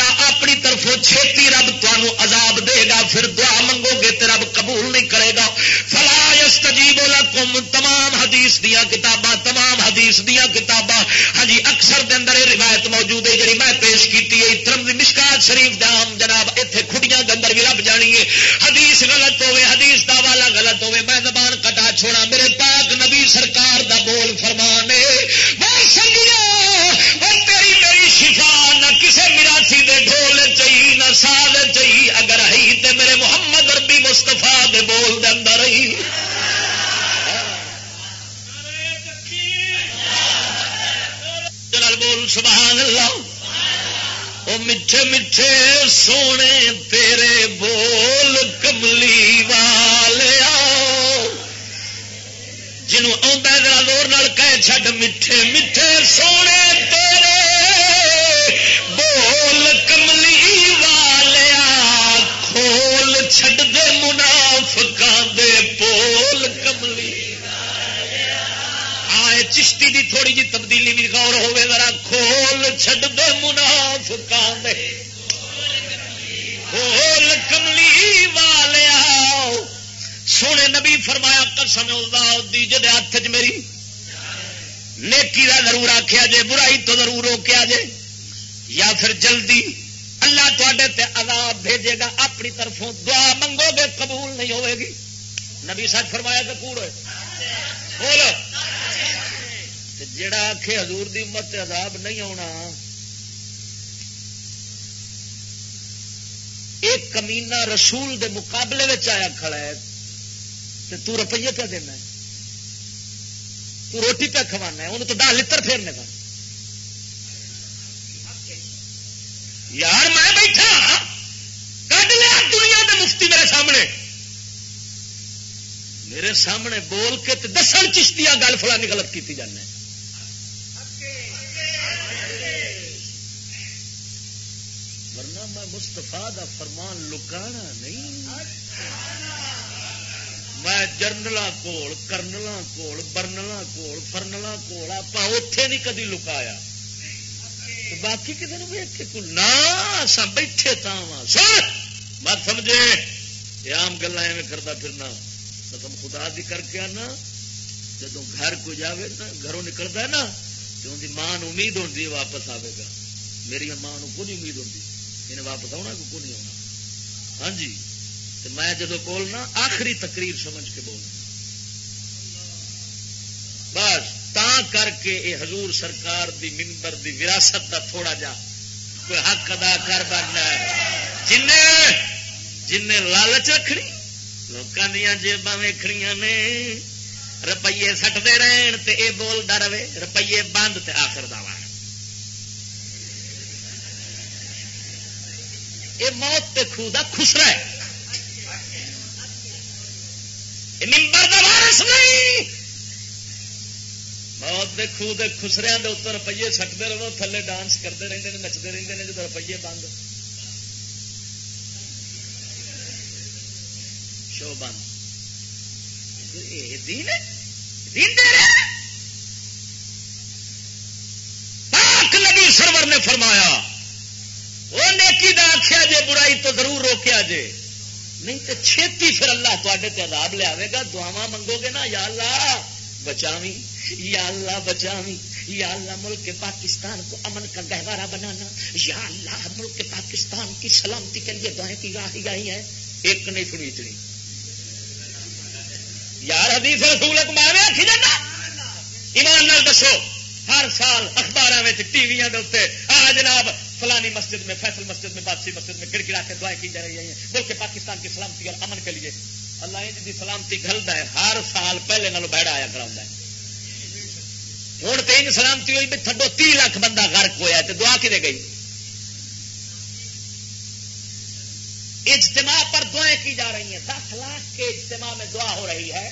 اللہ اپنی طرفوں چھتی رب تمہوں عذاب دے گا، پھر دعا منگو گے تو رب قبول نہیں کرے گا۔ فلا یستجیب لکم تمام حدیث دیا کتاباں، تمام حدیث دیا کتاباں۔ ہاں جی اکثر دن اندر روایت موجود ہے جی میں پیش کی ترم مشکات شریف دام جناب اتنے کھڑیاں گندر بھی رب جانی ہے حدیث غلط ہوے حدیث دا والا غلط ہوے میں زبان کٹا چھوڑا میرے پاک نبی سرکار دا بول فرما چاہیے نہ ساد چاہیے اگر ہی تے میرے محمد ربی مستفا دے بول دے اندر ہی۔ بول، سبحان اللہ۔ او میٹھے میٹھے سونے تیرے بول کملی والیا جنوں آدھا ذرا زور کہہ چھڈ، میٹھے میٹھے سونے تیرے بول دے پول کملی چشتی دی تھوڑی جی تبدیلی بھی غور ہوئے، ذرا کھول چھڈ دے منافقاں دے کھول کملی والیا سونے نبی فرمایا، قسم دی جدے ہاتھ چ میری نیکی کا ضرور آخیا جے، برائی تو ضرور روکیا جے، یا پھر جلدی اللہ تے عذاب بھیجے گا، اپنی طرفوں دعا منگو گے، قبول نہیں ہوئے گی۔ نبی سچ فرمایا کہ کوڑ ہوئے۔ بول جڑا آخ حضور دی امت عذاب نہیں آنا ایک کمینا رسول دے مقابلے میں آیا کھڑا ہے تو تو روپیے پہ دینا ہے۔ تو روٹی پہ کھوانا ہے، انہوں تو دہ لتر پھیرنے کا یار میں بیٹھا کٹ لیا دنیا دے مفتی میرے سامنے میرے سامنے بول کے دسن چشتیا گل فلانی غلط کی جانا مستفا دا فرمان لکانا نہیں۔ میں جرنل کول کرنل کول برنل کول فرنل کول آپ اتے نہیں کدی لکایا۔ باقی کسی نے ویک کے نہ بیٹھے تا مت سمجھے۔ یہ آم گلا کرتا پھرنا۔ قسم خدا دی کر کے آنا۔ جدو گھر کو جاوے نا، گھروں نکلتا ہے نا تو ان کی ماں امید ہوتی واپس آئے گا۔ میری ماں کو نہیں امید ہوتی انہیں واپس آنا کو نہیں آنا ہاں جی۔ تو میں جدو بولنا آخری تقریر سمجھ کے بولنا بس تا کر کے اے حضور سرکار دی منبر دی وراثت دا تھوڑا جا کوئی حق ادا کر بننا جن جن لالچ رکھنی لوگوں دیا جیباں ویخنی نے روپیے سٹتے رہن تے اے بولتا رہے روپیے بند تے آخر دعوی یہ موت تے خو کا خسرا ہے ممبر کا وارس نہیں موت کے خو کے خسریا کے اتر روپیے سٹتے رہو تھلے ڈانس کرتے رہتے ہیں نچتے رہتے ہیں جب روپیے بند شو بند۔ دین دین پاک نبی سرور نے فرمایا، وہ نیکی دا آخیا جے، برائی تو ضرور روکیا جے۔ نہیں تو چھتی پھر اللہ تے عذاب لیا گا۔ دعوا منگو گے نا، یا اللہ بچاوی یا اللہ بچاوی یا اللہ ملک پاکستان کو امن کا گہوارہ بنانا۔ یا اللہ ملک پاکستان کی سلامتی کے لیے دعائیں کی گاہی گاہی ہے ایک نہیں سنی اتنی۔ یار حدیث رسول میں آخی جانا۔ ایمان نال دسو، ہر سال اخبار ٹی وی آ جناب، فلانی مسجد میں، فیصل مسجد میں بادشاہ مسجد میں گڑ گڑا کے دعائیں کی جا رہی ہیں۔ بلکہ پاکستان کی سلامتی اور امن کے لیے۔ اللہ جی سلامتی گلتا ہے، ہر سال پہلے نالوں بیڑا آیا کرا ہے۔ ہوں تین سلامتی ہوئی تھڈو تی لاکھ بندہ غرق ہوا تو دعا کھے گئی؟ اجتماع پر دعائیں کی جا رہی ہیں۔ دس لاکھ کے اجتماع میں دعا ہو رہی ہے۔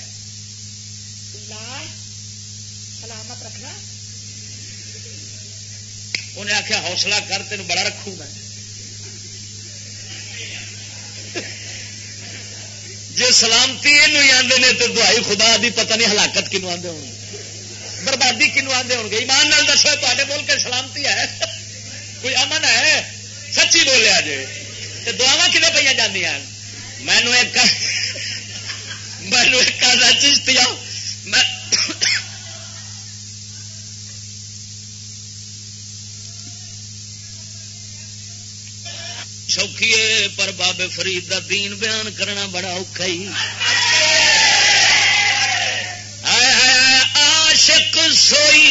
اللہ سلامت رکھنا۔ انہیں آخیا حوصلہ کر تین بڑا رکھوں گا جی سلامتی یہ آدھے تو دہائی خدا دی، پتہ نہیں ہلاکت کنو آدھے ہو بربادی کنو آدھے ہو گے ایمان نال دسو تے بول کے سلامتی ہے۔ کوئی امن ہے؟ سچی بولیا جی تو دعوا کتنے پہ جی مینو ایک مینو ایک چیز میں سوکھی پر بابے فرید دا دین بیان کرنا بڑا اوکھا ہی۔ عاشق سوئی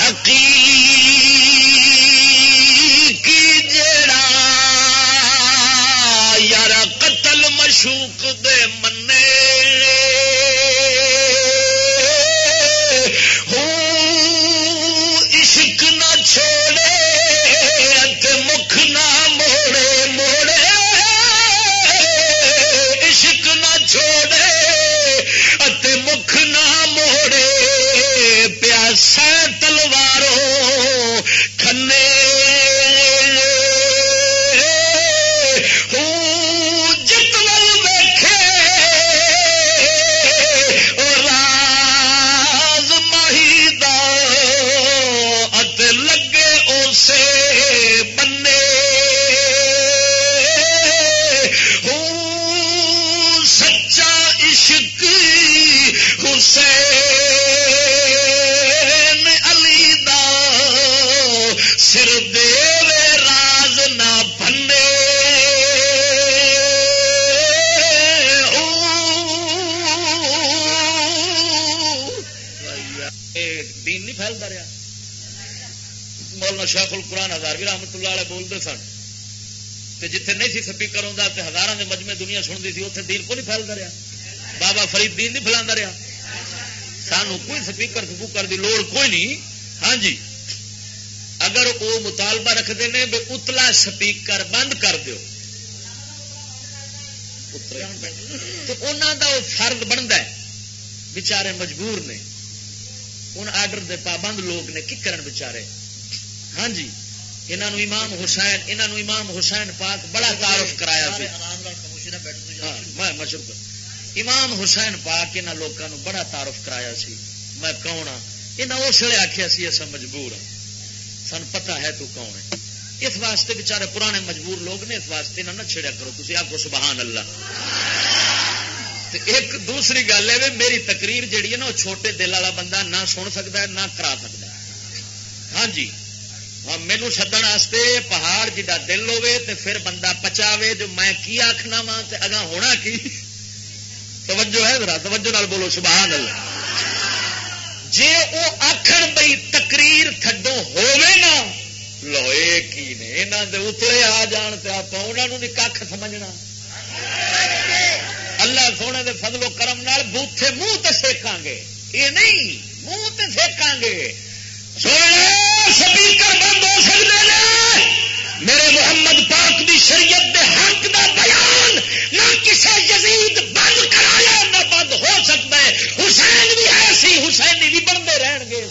حقیق مشوق دے منے۔ عشق نہ چھوڑے مکھ نہ موڑے موڑے۔ عشق نہ چھوڑے مکھ نہ موڑے۔ پیاسا تلواروں شیخ ہزار بھی رحمت اللہ والے بولتے سن۔ تو جتنے نہیں سی سپیکر آتا تو ہزار کے مجمے دنیا سنتی سی اتنے دین کو نہیں پھیلتا رہا بابا فرید دین نہیں پھیلا رہا سانو کوئی سپیکر سپوکر کی لوڑ کوئی نہیں۔ ہاں جی اگر وہ مطالبہ رکھتے ہیں بھی اتلا سپیکر بند کر دو تو انہوں کا وہ فرد بنتا ہے۔ بچارے مجبور نے۔ ان آرڈر دے پابند لوگ نے کی کرن بچارے؟ ہاں جی۔ انہوں امام حسین انہوں امام حسین پاک بڑا تعارف کرایا ہاں، امام حسین پاک انہوں لوگوں بڑا تعارف کرایا سی۔ میں کون ہاں؟ انہیں اس لیے آخیا سی اصا مجبور ہاں۔ سن پتا ہے تو کون ہے۔ اس واسطے بچارے پرانے مجبور لوگ نے اس واسطے نہ چھڑیا کرو۔ تھی آگو سبحان اللہ۔ ایک دوسری گل ہے میری تقریر جیڑی ہے نا وہ چھوٹے دل والا بندہ نہ سن سکتا ہے نہ کرا سکتا ہے۔ ہاں جی۔ مینو سدن واسطے پہاڑ جی جا دل ہوے تو پھر بندہ پچاوے جو میں کی آخنا وا تو اگا ہونا کی؟ توجہ ہے ذرا، توجہ نال بولو، سبحان اللہ۔ جی وہ آخر بئی تقریر تھڈو ہوے نا لوئے کی نے یہاں دے اتلے آ جان تو آپ انہوں نے کھ سمجھنا۔ اللہ سونے دے فضل و کرم نال بوتھے منہ تے سیکاں گے۔ یہ نہیں منہ تے سیکاں گے۔ سپیکر بند ہو سکتے ہیں۔ میرے محمد پاک دی شریعت دے حق دا بیان نہ کسی جزید بند کرایا نہ بند ہو سکتا ہے۔ حسین بھی ایسی حسین بھی بنتے رہن گے۔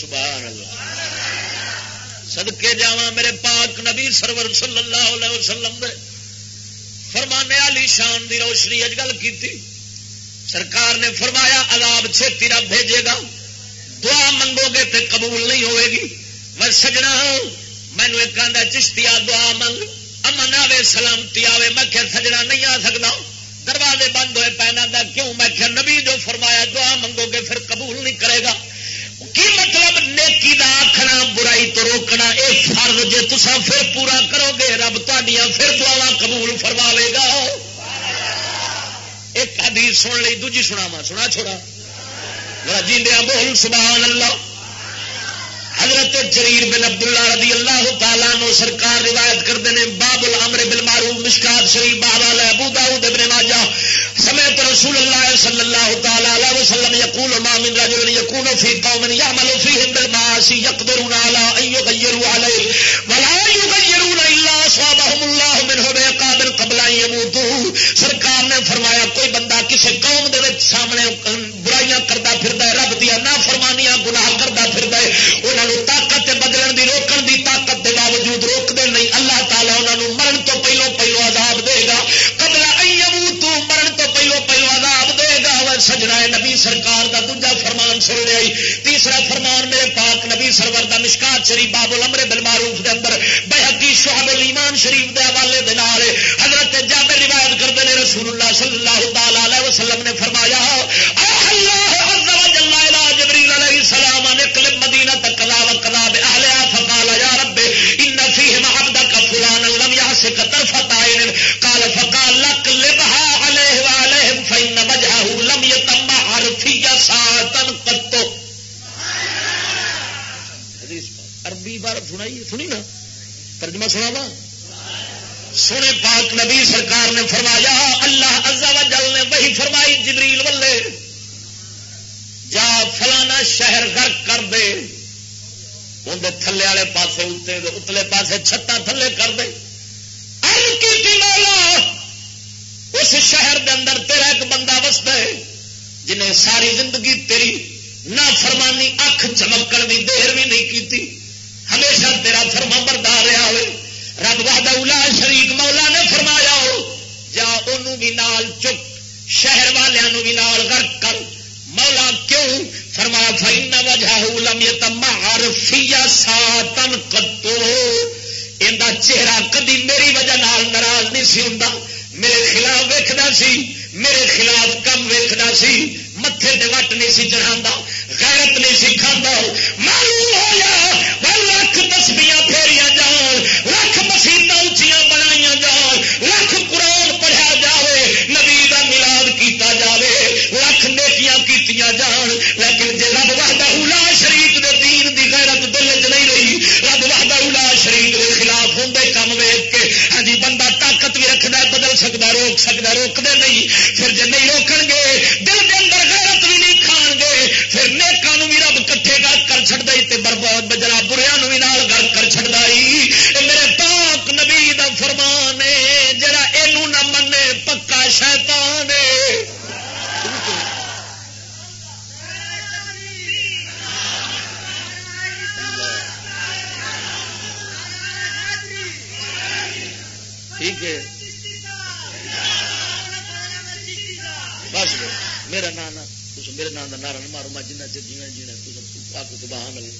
سبحان اللہ صدقے جا میرے پاک نبی سرور صلی اللہ علیہ وسلم دے۔ فرمانے علی شان دی روشنی اج گل کی سرکار نے فرمایا، عذاب چھتی رب بھیجے گا۔ دعا منگو گے تو قبول نہیں ہوئے گی۔ میں سجنا مینو ایک آدھا چشتی دعا منگ۔ امن آئے سلامتی آئے میں کیا سجنا نہیں آ سکتا۔ دروازے بند ہوئے پینا دا کیوں؟ میں کیا نبی جو فرمایا، دعا منگو گے، پھر قبول نہیں کرے گا۔ کی مطلب؟ نیکی دا آخنا برائی تو روکنا۔ یہ فرض جی تصا پھر پورا کرو گے، رب تڈیا پھر دعوا قبول فرماوے گا۔ ایک حدیث سن لی دوجی سنا وا سنا چھوڑا۔ میرا جیندیا بول سبحان اللہ حضرت جریر بن عبداللہ رضی اللہ تعالیٰ نو سرکار روایت کرتے ہیں باب الامر بالمعروف مشکات شریف، بابا ابو داؤد ابن ماجہ۔ سمیت رسول اللہ صلی اللہ تعالی علیہ وسلم یقول، ما من رجل یکون فی قوم یعمل فیہم بالمعاصی یقدرون علی ان یغیروا علیہ، ولا یغیرون الا اصابهم اللہ منه بعقاب قبل سرکار نے فرمایا، کوئی بندہ کسی قوم دے وچ سامنے برائیاں کردا پھردا ہے، رب دیا نافرمانیاں گناہ کردا پھردا ہے، انہاں نو طاقت بدلن دی، روکن دی طاقت دے باوجود روک دے نہیں۔ اللہ تعالی انہاں نو مرن تو پہلو پہلو عذاب دے گا۔ قبل ان يموتوا مرن تو پہلو پہلو عذاب دے گا۔ وہ سجنا نبی سرکار دا دوجا فرمان سن لیا تیسرا فرمان، میرے پاک نبی سرور دا مشکات شریف باب الامر بالمعروف دے اندر، بحقی شعب الایمان شریف دے رسول اللہ صلی اللہ تعالی علیہ وسلم نے فرمایا اللہ مدینہ تک لا وقلا فقال يا رب، ان فيهم عبدك فلان لم يحسك طرفة عين قال، فقال لك لبها عليه وعليهم فان وجهه لم يتم عرفيا ساعة قط. عربی بار سنائی، سنی نا؟ ترجمہ سناوا؟ سونے پاک نبی سرکار نے فرمایا، اللہ عز و جل نے وہی فرمائی، جبریل ولے جا فلانا شہر غرق کر دے اندر تھلے والے پاسے اتلے پاسے چھتا تھلے کر دے۔ کی اس شہر دے اندر تیرا ایک بندہ وستا ہے، جنہیں ساری زندگی تیری نہ فرمانی اکھ چمکن کی دیر بھی نہیں کی ہمیشہ تیرا فرما بردار رہا ہوئے۔ رب وحدہ اولا شریک مولا نے فرمایا ہو۔ جا انہوں بھی نال چک شہر والوں بھی نال غرق کر۔ مولا کیوں؟ فرمایا فائن وجہ لم یتمہر فیا ساتن کتو ان چہرہ کدی میری وجہ نال ناراض نہیں سی ہوں میرے خلاف ویکھدا سی، میرے خلاف کم ویکھدا سی۔ متے وٹ نہیں سی چڑھا غیرت نہیں سی کھانا معلوم ہو لکھ تسبیاں پھیریاں جان لکھ مسیح اچیا بنائی جان لکھ قرآن پڑھیا جائے نبی کا ملاد کیتا جائے لکھ نیکیاں کیتیاں جان۔ لیکن جی رب وحدہ اولا شریف دے دین دی غیرت دل چ نہیں رہی، رب وحدہ اولا شریف دے خلاف ہوں کم ویگ کے ہاں جی بندہ طاقت بھی رکھنا بدل سکتا روک سکتا روکتے نہیں۔ پھر جی نہیں روکن گے، دل کے اندر غیرت بھی نہیں کھان گے پھر نیکان بھی رب کٹھے کر کر چڑ دے برباد بجرا بریا بھی نال گھر کر چڑ میرے پاک نبی دا فرمان ہے جڑا یہ نہ منے پکا شیطان ٹھیک ہے بس میرا نام میرے نام کا نعرہ مارو، میں جنہ چر جینا جینا تو بہان لے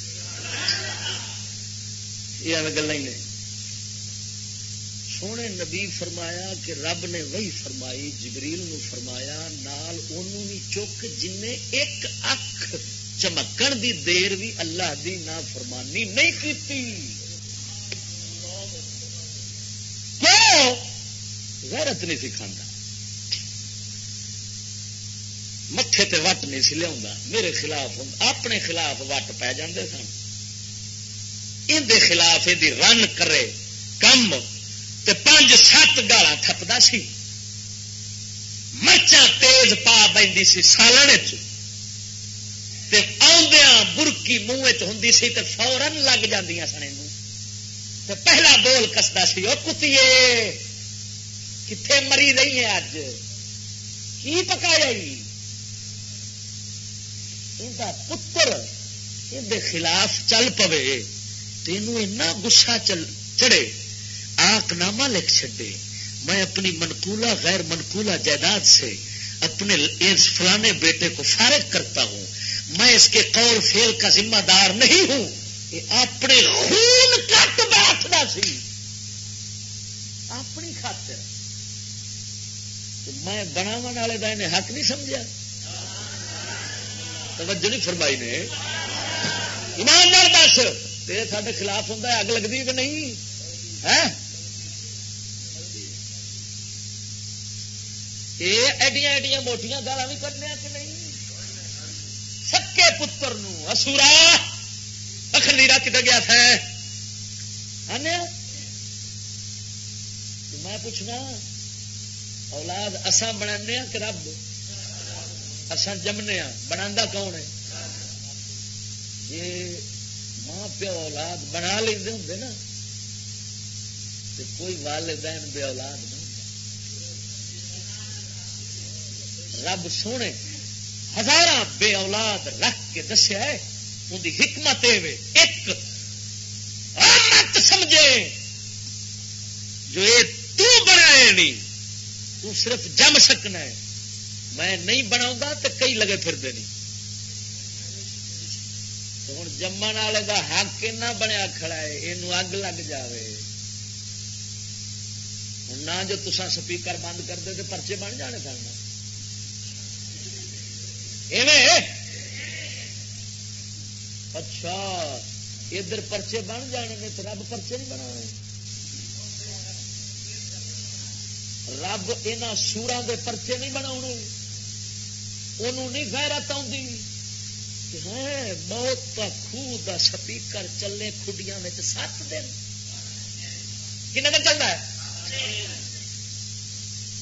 یہ گلا ہی نہیں سونے نبی فرمایا کہ رب نے وہی فرمائی، جبریل نو فرمایا، نال انہوں بھی چک جن ایک اکھ چمکن دی دیر بھی اللہ دی نا فرمانی نہیں کی غیرت نہیں سکھا متے تے وٹ نہیں سی لیا میرے خلاف اپنے خلاف وٹ پی جاندے سن۔ اندر خلاف یہ رن کرے، کم تے پانچ سات گالا تھپدا سی۔ مرچا تیز پا بہتی سی سالن تے آدیا برکی منہ ہوں سی تے فورن لگ جی سنے تے پہلا بول کستا سی وہ کتیے کتنے مری رہی ہے اج کی پکایا پتر یہ خلاف چل پوے تینوں گسا چڑے آک نامہ لکھ چڈے میں اپنی منقولہ، غیر منقولہ جائیداد سے اپنے اس فلانے بیٹے کو فارغ کرتا ہوں. میں اس کے قول فیل کا ذمہ دار نہیں ہوں. یہ اپنے خون کٹ بیٹھنا سی۔ اپنی خاطر۔ میں بناو والے کا انہیں حق نہیں سمجھا۔ توجہ نہیں فرمائی نے۔ ایماندار دس سارے خلاف ہوں اگ لگتی کہ نہیں؟ یہ ایڈیاں ایڈیاں موٹیاں گالا بھی کرنے کہ نہیں؟ سکے پتر اسورا اخلیرا کدھر گیا تھا؟ ہاں جی۔ میں پوچھنا، اولاد اسان بنا ہاں کہ رب؟ اسان جمنے ہاں، بنا کون ہے؟ جی ماں پیو اولاد بنا لے ہوں نا تو کوئی والدین بے اولاد نہیں رب سونے ہزار بے اولاد رکھ کے دسیا ہے ان کی حکمت ایک مت سمجھے، جو یہ تو بنائے نہیں، تو صرف جم سکنا ہے۔ میں نہیں بناؤں تو کئی لگے پھر دے نہیں ہوں جمن والے کا حق کہنا بنیا کھڑا ہے یہ اگ لگ جائے ہوں نہ جو تسا سپیکر بند کر دے تو پرچے بن جانے سن۔ اچھا ادھر پرچے بن جانے تو رب پرچے نہیں بنا رب یہاں سورا دے پرچے نہیں بنا نہیں غیرت آتی موت کا خوہ دا سپیکر چلے کھڈیاں سات دن۔ کن دن چلتا ہے؟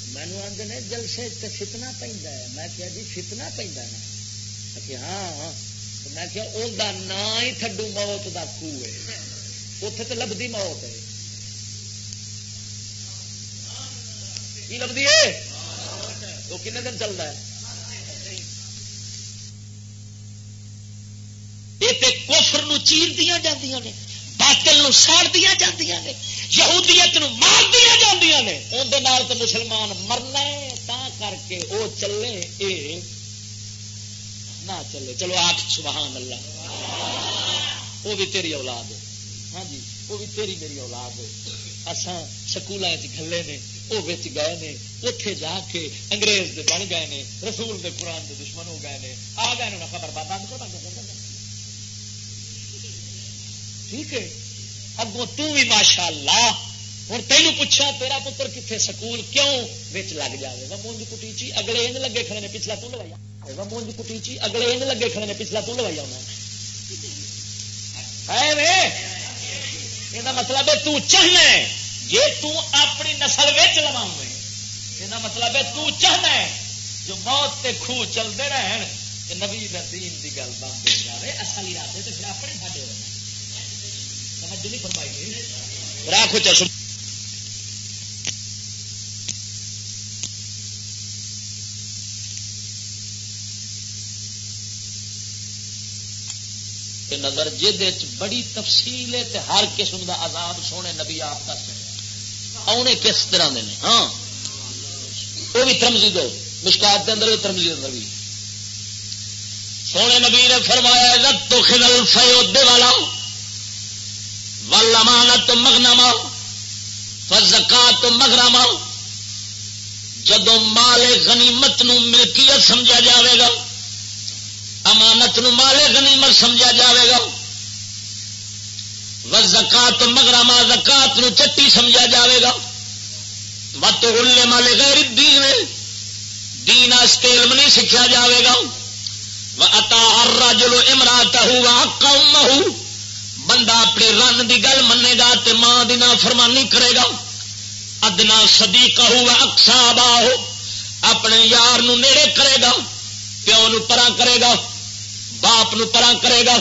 مینو آدھے نے جلسے فتنا پہ میں کیا جی فتنا پہ نا کہ ہاں, ہاں۔ میں کیا وہ نا ہی تھڈو موت دا خوہ ہے۔ اتے تو لبھی موت ہے۔ کی لگتی ہے؟ وہ کن دن چلتا ہے؟ چیر دیا جاندیاں نے، باطل نو ساڑ دیا جاندیاں نے، یہودیت نو مار دیا جاندیاں نے۔ اندر تو مسلمان مرنا ہے، تا کر کے وہ چلے، اے نہ چلے۔ چلو آٹھ سبحان اللہ وہ بھی تیری اولاد ہے۔ ہاں جی وہ بھی تیری میری اولاد ہے۔ اسان سکول گلے نے وہ بچ گئے نے اتے جا کے انگریز دے بن گئے نے، رسول دے قرآن دے دشمن ہو گئے نے۔ آ گئے نے خبر بند کر ٹھیک ہے؟ اگوں بھی ماشاء اللہ ہوں تینوں پوچھا، تیرا پتر کتنے سکول؟ کیوں؟ بچ لگ جائے گا مونج کٹی چی، اگلے ان لگے کھڑے نے، پچھلا تو لوائی مونج کٹی چی، اگلے ان لگے کھڑے نے، پچھلا تو لوائی آنا یہ مطلب ہے تو چاہنا جی تپنی نسل ویچ لوا یہ مطلب ہے تو چاہنا ہے، جو موت تے خوہ چلتے رہن نبی دین کی گل بند ہو جائے اصل ارادے تو پھر اپنے ساڈے ہو سمجھ نہیں فرمائی راکھو چل نظر جہد بڑی تفصیل ہے ہر قسم دا عذاب سونے نبی آپ دس آنے کس طرح دے نے؟ ہاں۔ وہ بھی ترمزی دو مشکات کے اندر بھی ترمزی اندر بھی۔ سونے نبی نے فرمایا رت تو خدل فیودے والا ول امانت مگنما فزکا تو مغرما جدو مال غنیمت نو ملکیت سمجھا جاوے گا، امانت نو مال غنیمت سمجھا جاوے گا و زکات مغرما زکات نو چٹی سمجھا جاوے گا۔ مت اے مال غیر دین دین علم نہیں سیکھا جاوے گا۔ اتا ہر راجلو امرات ہوا بندہ اپنی رن دی گل منے گا تے ماں دی فرمانی کرے گا۔ ادنا سدی کہ اکسا باہ اپنے یار نو نیڑے کرے گا۔ پیو نو پرا کرے گا۔ باپ نو پرا کرے گا۔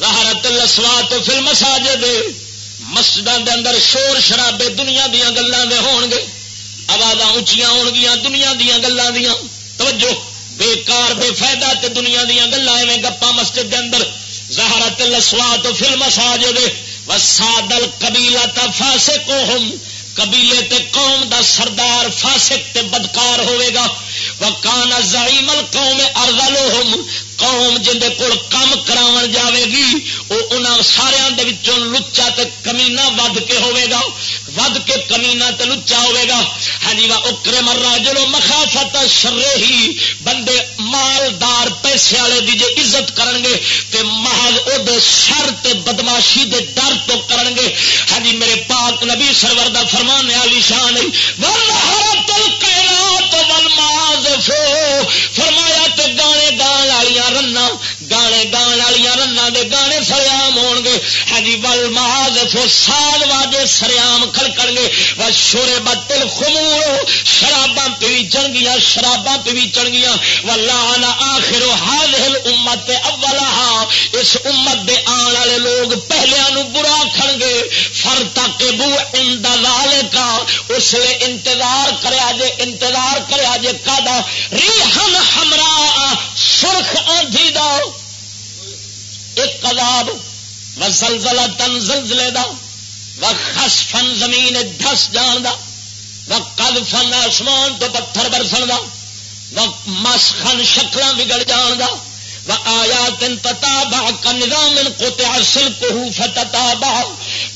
زہرت لسوا تو فل مساج دے مسجد دے اندر شور شرابے دنیا دیا گلوں دے ہون گے۔ آواز اچیا ہون گیا دنیا دیا گلوں دیا توجہ۔ بےکار بے فائدہ تے دنیا دیا گلیں ایویں گپا مسجد دے اندر۔ زہرت لسوا تو فل مساج دے وسادل قبیلہ تا ہم قبیلے تے قوم دا سردار فاسق تے بدکار ہوئے گا وکانا زعیم القوم ارذلهم قوم جن کول کام کرا جاوے گی وہ سارا لچا تے کمینا ود کے ہوے گا، ود کے کمینا تے لچا ہوے گا۔ ہاں جی اکرے مرا جلو مخافت شرے ہی بندے مالدار پیسے والے دی جے عزت کرن گے تے محض او دے شر تے بدماشی دے ڈر تو کرن گے ہاں جی میرے پاک نبی سرور دا فرمان علی شان ورحمت الکائنات گانے گان والی رنا ہاں جی ول مہاج سال واجے سریام کھڑکڑ گے بس شورے بتل خمور شراباں پیچن گیا شراباں پیچن گیا ولا آخر ہال ہل امت اولا اس امت دے آن والے لوگ پہلے برا کھڑ گے فر تک بو اندال کا اس لیے انتظار کریا جے، انتظار کریا جے کا ریحن ہمراہ سرخ آندھی دا۔ ایک کلاب و زلزلہ تن زلزلے دا، و خس فن زمین دھس جان دا، و قد فن آسمان تو پتھر برسن دا، و مس خن شکل بگڑ جان دا۔ و آیا تن تتا با کا نظام کو سل کو فتتا با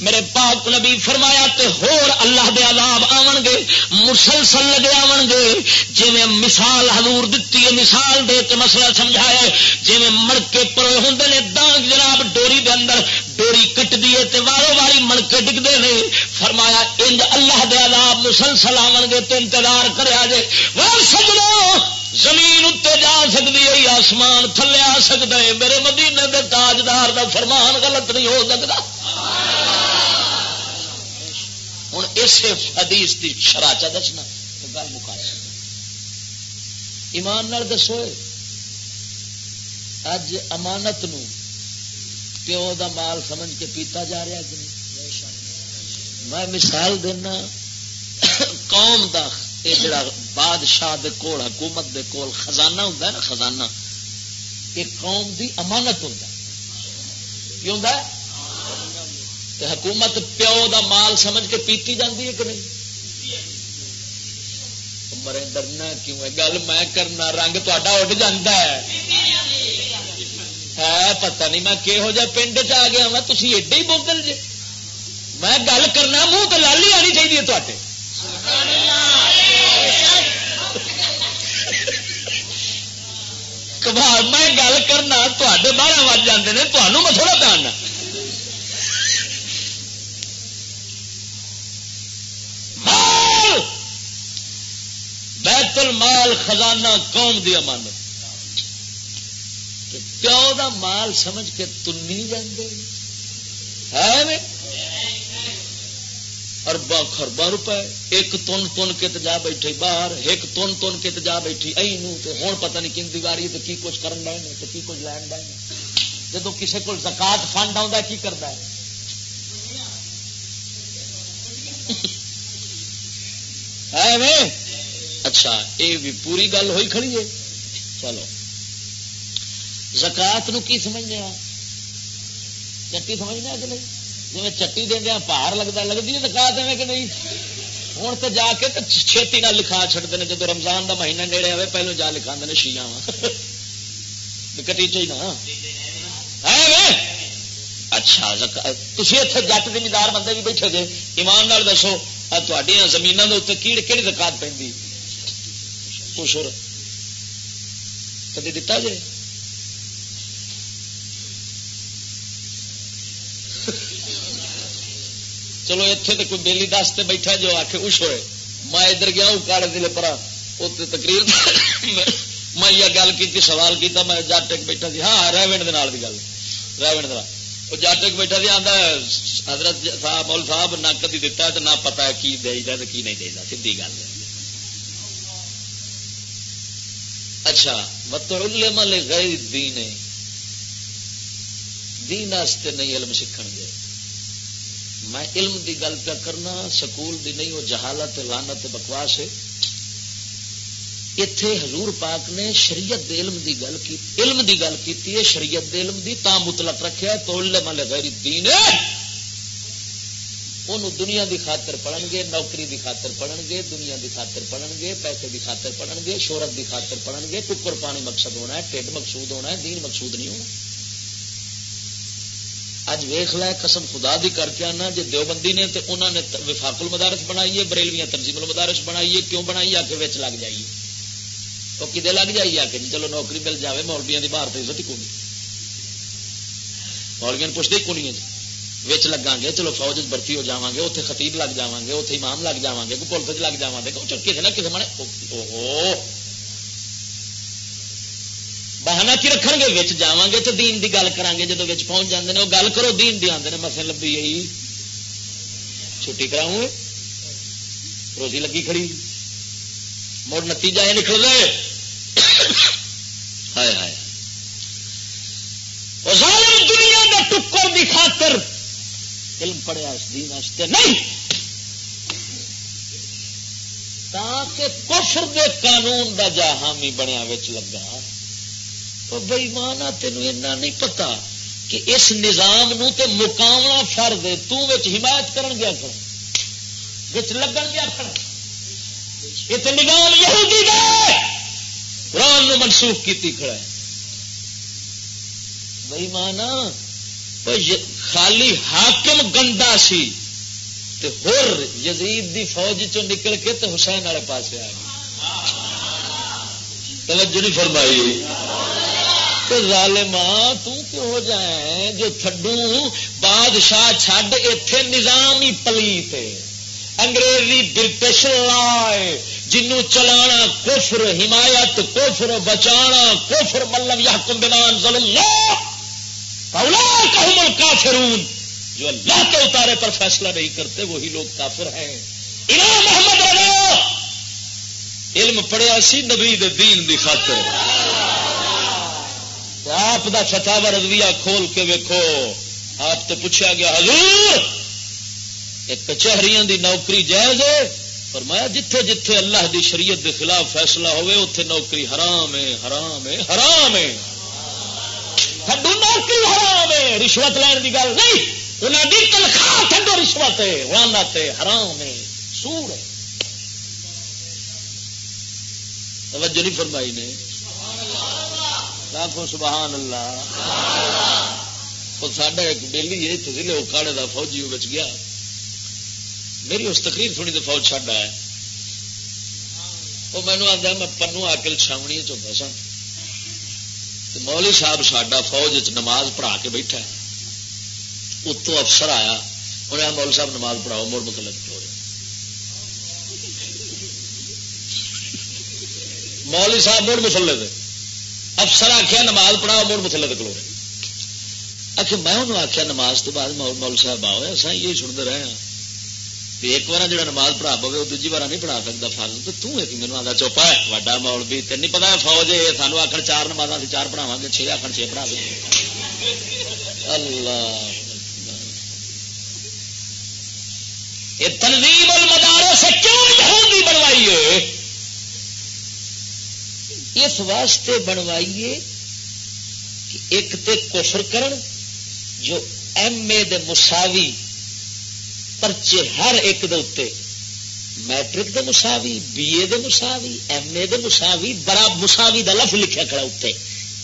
میرے پاک نبی فرمایا تے ہور اللہ دے عذاب آون گے، مسلسل لگے آون گے۔ جی مثال حضور دتی ہے، مثال دے کے مسئلہ سمجھایا جی مڑکے پروے ہوں نے، دانگ جناب ڈوری دے اندر ڈوری کٹ دیے تے وارو واری مڑکے ڈگتے ہیں فرمایا، انج اللہ دے عذاب مسلسل آن گے تو انتظار کرے جے۔ وہ سجڑو زمین اتنے جا سکتی ہے آسمان تھلے آ سکتا ہے میرے مدینے دے تاجدار دا فرمان غلط نہیں ہو سکتا۔ ہوں اسے حدیث کی شراچا دسنا گل مکا ایمان نال دسو۔ اج امانت نو پیو دا مال سمجھ کے پیتا جا رہا کہ نہیں؟ میں مثال دینا، قوم دا یہ جڑا بادشاہ دے کول حکومت دے کول خزانہ ہوتا ہے نا خزانہ یہ قوم دی امانت ہوتا کی ہوتا حکومت پیو دا مال سمجھ کے پیتی جاتی ہے کہ نہیں مرے ڈرنا کیوں ہے گل میں کرنا رنگ تا اڈ جا ہے پتہ نہیں میں کہہو جا پنڈ چ آ گیا میں تھی ایڈے ہی بوگل جی میں گل کرنا منہ تو لالی آنی چاہیے تے میں گل کرنا تے بارہ وج جاتے ہیں تمہوں میں تھوڑا پہننا بیت المال خزانہ قوم دی امانت پیو دا مال سمجھ کے تنی جاندے ہے اربا خربا روپے، ایک تن تن کے جا بیٹھے باہر، ایک تن تن کے جا بیٹھی این ہوں پتہ نہیں کن دیواری تو کی کچھ کرن ڈائیں تو کی کچھ لین ڈائیں جب کسی کو زکات فنڈ آتا کی کرتا ہے؟ ہے اچھا یہ بھی پوری گل ہوئی کھڑی ہے۔ چلو۔ زکات نو کی سمجھنے چٹی سمجھنے کہ نہیں؟ جی چٹی دیا پہاڑ لگتا لگتی ہے زکات میں کہ نہیں ہوں تو جا کے چھتی نہ لکھا چڑتے ہیں جب رمضان کا مہینہ نیڑے آئے پہلو جا لکھا دے شیا کٹیچے نا اچھا تھی اتنے جٹ زمیندار بندے بھی بیٹھے جے ایمان دسو زمینوں کے اتنے کیڑ کہڑی زکات پہ کشر کدی دتا جی چلو اتنے تو کوئی بےلی دس سے بیٹھا جو آ کے اش ہوئے۔ میں ادھر گیا ہوں دلے پرا۔ تقریر میں یہ گل کی سوال کیتا، میں جٹ ایک بیٹھا سی۔ ہاں ریونڈ کی گل۔ ریونڈ وہ جٹ ایک بیٹھا سی آتا حضرت صاحب مول صاحب نہ کدی دتا ہے تو نہ پتا ہے کی دے کی نہیں دے سی گل ہے۔ اچھا متعلم غیر دین دین واسطے نہیں علم سیکھن گے۔ میں علم دی گل پہ کرنا، سکول دی نہیں، وہ جہالت لانت بکواس ہے۔ اتے حضور پاک نے شریعت دے علم دی گل کی، علم دی گل کی شریعت دے علم دی تا مطلق رکھا تو علم غیر دین انہوں دنیا دی خاطر پڑھن گے، نوکری دی خاطر پڑھن گے، دنیا دی خاطر پڑھن گے، پیسے دی خاطر پڑھن گے، شہرت دی خاطر پڑھن گے ٹکر پانی مقصد ہونا ہے ٹھڈ مقصود ہونا ہے، دین مقصود نہیں ہونا۔ اج ویخ لے، قسم خدا دی کر کے آنا جی دیوبندی نے تو انہوں نے وفاق المدارس بنائی ہے بریلویاں تنظیم المدارس بنائی ہے کیوں بنائی آ کے ویچ لگ جائیے۔ تو کدے لگ جائیے؟ آ کے جی چلو نوکری مل جائے مولبیاں کی باہر تو عزت ہی کونی۔ مولبیاں پوچھتے ہی کونی ہے جی۔ وچ لگا گے، چلو فوج برتی ہو جا گے اتنے خطیب لگ جا گے اتنے امام لگ جا گے پولیس لگ جا گے کسی نہ کسی منے بہانا کی رکھ گے، وچ جا گے تو دین دی گل کریں گے جب پہنچ جاتے ہیں وہ گل کرو، دین دی آتے ہیں مسے لبھی یہی چھٹی کراؤں روزی لگی کھڑی۔ مڑ نتیجہ یہ نکل رہے ہائے ہائے۔ دنیا کا ٹکر دی خاطر علم پڑھیا اس دین واسطے نہیں۔ تاکہ کفر دے قانون دا جا حامی بنیا لگا۔ تو بئی مانا تینوں ایسا نہیں پتا کہ اس نظام نو تے مقامنا فرد ہے تو حمایت کرن گیا کر وچ لگن گیا کر یہ تو نظام یہودی دے۔ قرآن نو منسوخ کیتی کھڑا ہے۔ بئی مانا خالی حاکم گندا سی۔ تے ہر یزید دی فوج چو نکل کے تے حسین والے پاس آ گئی توجہ نہیں فرمائی۔ تو ظالماں تو کیوں ہو جائیں جو تھڈو بادشاہ چھڈ، ایتھے نظام ہی پلیت انگریزی برٹش لائے جنوں چلانا کفر، حمایت کفر، بچانا کفر ملب یا کمبان ظلم کہ کافرون جو اللہ کے اتارے پر فیصلہ نہیں کرتے، وہی لوگ کافر ہیں۔ امام محمد رضا۔ علم پڑھیا سی نبی دین دی خاطر۔ آپ دا فتاوا رضویہ کھول کے ویکو آپ تو پوچھا گیا، حضور کچہری دی نوکری جائز ہے؟ فرمایا، جتھے جتھے اللہ دی شریعت دے خلاف فیصلہ ہوئے اتے نوکری حرام ہے حرام ہے حرام ہے۔ تھڈو نوکری حرام ہے۔ رشوت لین کی گل نہیں انہیں دی تنخواہ تھڈو رشوت ہے۔ وانت ہے حرام ہے، سور ہے۔ توجہ نہیں فرمائی نے۔ لاکھوں سبحان اللہ. تو ساڈا ایک بیلی ہے ضلع اکاڑے کا فوجی بچ گیا میری اس تقریر سنی تو فوج چڈ آیا وہ مینو آتا میں پنو آکل چھاونی چاہتا سا مولی صاحب ساڈا فوج نماز پڑھا کے بیٹھا اتو افسر آیا انہیں مول صاحب نماز پڑھاؤ، مڑ مطلب ہو رہے مولی صاحب مڑ مسلے دے افسر آخیا نماز پڑھاؤ، مڑ مسلے دے کلو آخر میں انہوں آخیا نماز تو بعد مول صاحب آؤ اصا یہ سنتے رہے ہیں ایک بار جا نماز پڑھا پوے وہ دوجی بار نہیں پڑھا سکتا فارن تو توں ایک میرے آتا چوپا ہے واڈا مول بھی۔ تین نہیں پتا فوج ہے سانو آخر چار نماز سے چار پڑھاوا گے چھ آخر چھ پڑھا دیں اللہ یہ تنظیم المدارے سے کیوں یہودی بنوائیے اس واسطے بنوائیے کہ ایک تے کفر کرن، جو ایم اے دے مساوی پرچے ہر ایک دے اتنے میٹرک دے مساوی، بی اے دے مساوی، ایم اے دے مساوی بڑا مساوی دا لفظ لکھا کھڑا اتنے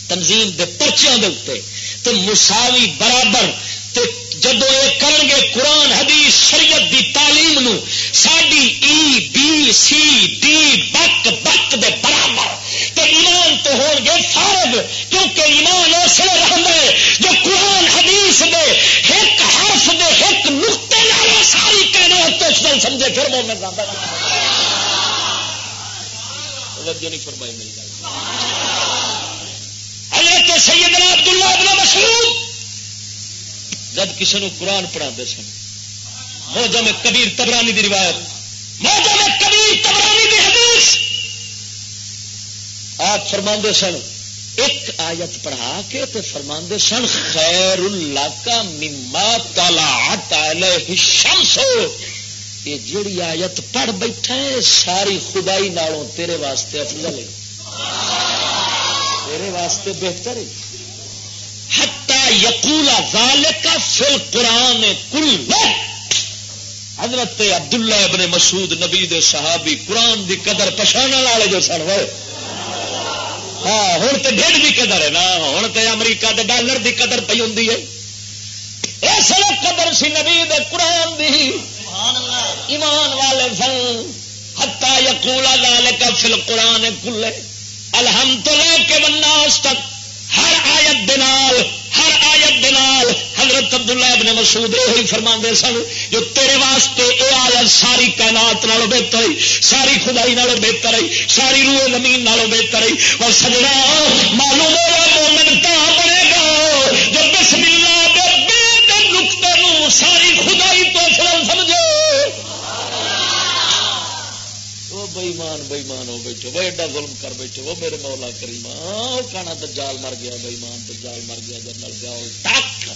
تنظیم دے پرچیاں دے اتنے تو مساوی برابر جدو یہ کرن گے قرآن، حدیث، شریعت دی تعلیم نو، ساڈی ای، بی، سی، ڈی، بک بک دے برابر۔ تو ایمان تو ہو گے فارغ، کیونکہ ایمان اس لیے رہے جو قرآن، حدیث دے ایک حرف دے ایک نقطے لالے ساری کہنے تو اس گل سمجھے، پھر مومن رہتا توجہ نہیں فرمائی میری گل۔ حضرت سیدنا عبداللہ ابن مسعود جب کسی نے قرآن پڑھا سن۔ موجہ میں کبیر تبرانی دی روایت۔ موجہ میں کبیر تبرانی دی حدیث۔ آپ فرما سن، ایک آیت پڑھا کے تے فرما سن خیر اللہ کا مما تالا شمس یہ جیڑی آیت پڑھ بیٹھا ہے، ساری خدائی نالوں تیرے واسطے افضل ہے۔ تیرے واسطے بہتر ہے۔ ہتا یقولا ذال فل قرآن کل حضرت عبداللہ ابن مسعود نبی دے صحابی قرآن دی قدر پچھاڑنے والے جو سن ہوئے. ہاں ہوں تو ڈیڑھ کی قدر ہے نا ہوں تو امریکہ کے ڈالر کی قدر پی ہوں اس قدر سی نبی دے قرآن دی. ایمان والے سن. ہتا یقولا لال کا فل قرآن کلے الحمد لے کے بننا تک. ہر حضرت عبداللہ ابن مسعود یہ فرما سن، جو تیرے واسطے یہ آیت ساری کائنات نالوں بہتر ہی ساری خدائی نالوں بہتر ہی ساری روح زمین نالوں بہتر ہی اور سجنا، معلوم ہوا مومن کا بنے گا؟ جب بسم اللہ دے بے نقطے نو ساری خدائی تو فرم سمجھو بئیمان بئیمان ہو بیٹھے وہ ایڈا ظلم کر بیٹھے وہ میرے مولا کریم وہ کہنا دجال مر گیا بئیمان دجال مر گیا، جنرل جاؤ ٹک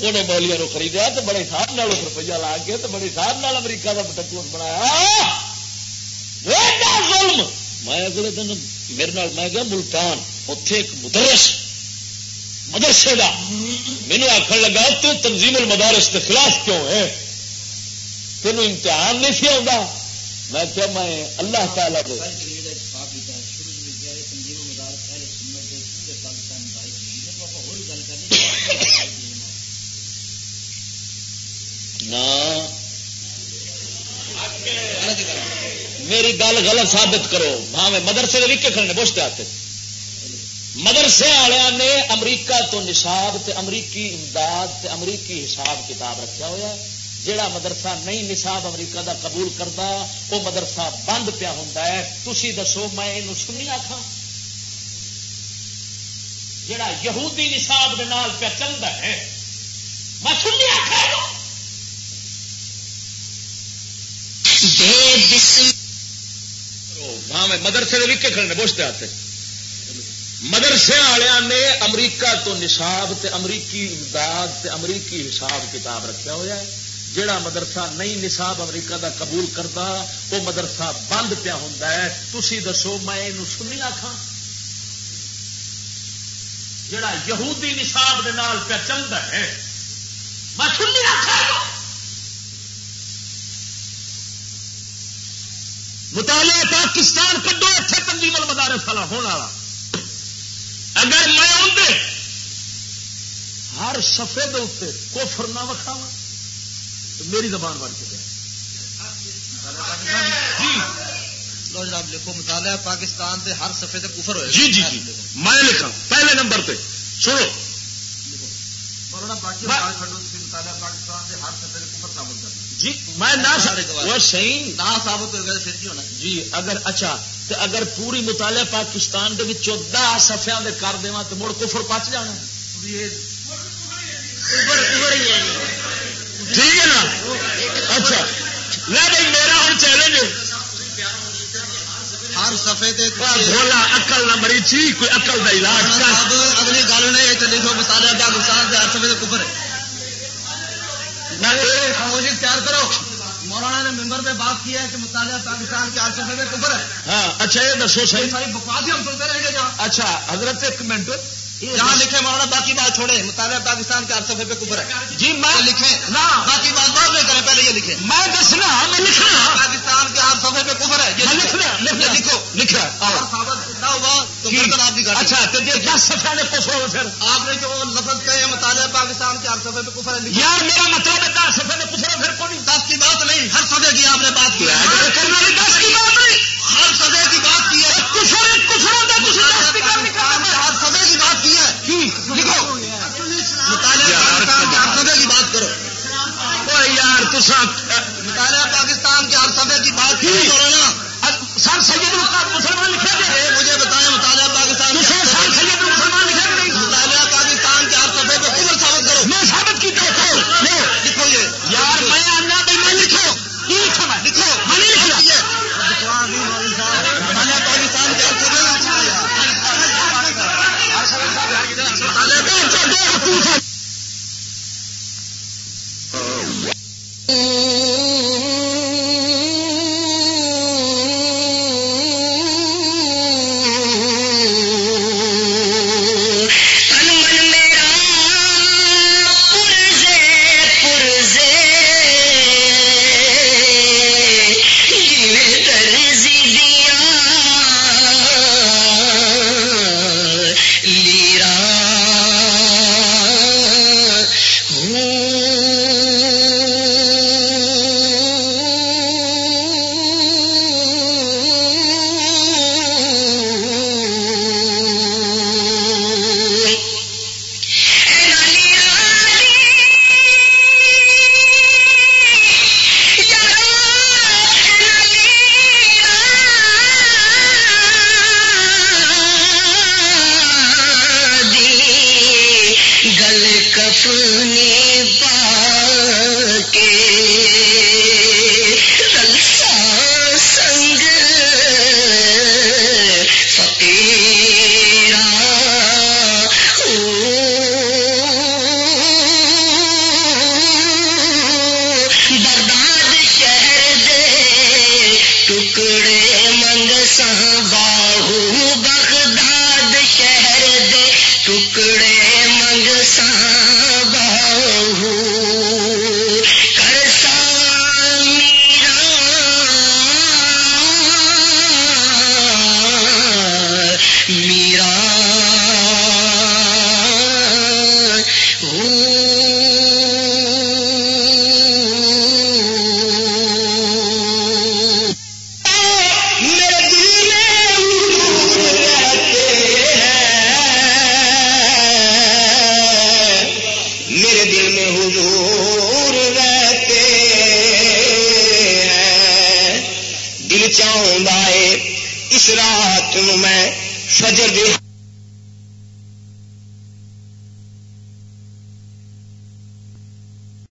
انہیں مولیاں خریدا تو بڑے ساتھ نال روپیہ لا کے تو بڑے ساتھ نال امریکہ کا ٹکور بنایا۔ ظلم! میں اگلے دن میرے نال میں گیا ملتان اتے ایک مدرس، مدرسے کا مینو آخر لگا، تو تنظیم المدارس کے خلاف کیوں ہے؟ تینوں امتحان نہیں سی آتا میں کیا میں اللہ تعالی کو میری گل غلط ثابت کرو۔ ہاں میں مدرسے بھی کھڑے بوجھتے آتے۔ مدرسے والوں نے امریکہ تو نصاب تے امریکی امداد تے امریکی حساب کتاب رکھا ہوا ہے۔ مدرسہ نہیں نصاب امریکہ دا قبول کرتا وہ مدرسہ بند پیا ہوں تھی دسو، میں یہ سنی آخا جڑا یہودی نصاب کے نال پیا چلتا ہے، میں سنی آخا مدرسے کے کھڑے بوجھتے آتے۔ مدرسے والوں نے امریکہ تو نصاب تے امریکی امداد تے امریکی حساب کتاب رکھا ہوا ہے۔ جڑا مدرسہ نہیں نصاب امریکہ دا قبول کرتا وہ مدرسہ بند پیا ہوں تھی دسو، میں یہ سنی آخا جڑا یہودی نصاب دے نال پیا چلتا ہے، میں سنی آخا مطالعہ پاکستان کڈو اتنے پنجی مل مدارس والا ہونے والا۔ اگر میں آدھے ہر سفے دے کوفر نہ وکھاوا تو میری زبان بڑھ کے
جی۔ جناب لکھو مطالعہ پاکستان سے ہر سفے سے کفر ہوئے۔
جی جی جی۔ میں لکھا پہلے نمبر پہ سنو۔
پاکستان سے ہر سفے سے کفر ثابت کرنا
جی میں نہ صحیح
نہ ثابت ہو گیا پھر ہونا
جی اگر اچھا تو اگر پوری مطالعہ پاکستان کے دہ سفیا کر دے تو مڑ کفر پچ جانا۔ ٹھیک ہے نا؟ اچھا میں بھائی میرا ہوں چیلنج
ہر سفے
اکل نہ مری چی کوئی اکل کا علاج
اگلی گل نہیں لکھو مسالے پاکستان سے ہر سفے کفر خاموشی تیار کرو۔ مولانا نے ممبر میں بات کیا ہے کہ مطالعہ پاکستان کے سفے میں کفر ہے۔
ہاں اچھا یہ دسو
صحیح۔ ساری بکواس ہم سنتے رہیں گے
اچھا حضرت ایک منٹ۔
جہاں لکھے مولانا باقی بات چھوڑے مطالعہ پاکستان کے ہر سفے پہ کفر ہے۔
جی میں
لکھے۔ باقی بات بعد میں کریں پہلے یہ لکھے۔
میں دسنا میں لکھنا۔
پاکستان کے ہر سفے پہ کفر ہے
یہ لکھنا
لکھو۔
لکھا اچھا تو یہ دس سفے نے پھر۔
آپ نے جو لفظ کہے مطالعہ پاکستان کے ہر سفے پہ کفر ہے
یار میرا مطلب ہے دس سفے نے کفر پھر کون؟
دس کی بات نہیں ہر سفے کی آپ نے بات کی
دس کی بات نہیں۔
ہر سفے کی بات کی ہے
کفر کفر
ہر سفے کی بات کی ہے لکھو مطالعہ پاکستان کے ہر سفے کی بات کرو
یار تسا
مطالعہ پاکستان کے ہر سفے کی بات کی نا
سر سید مسلمان لکھا
مجھے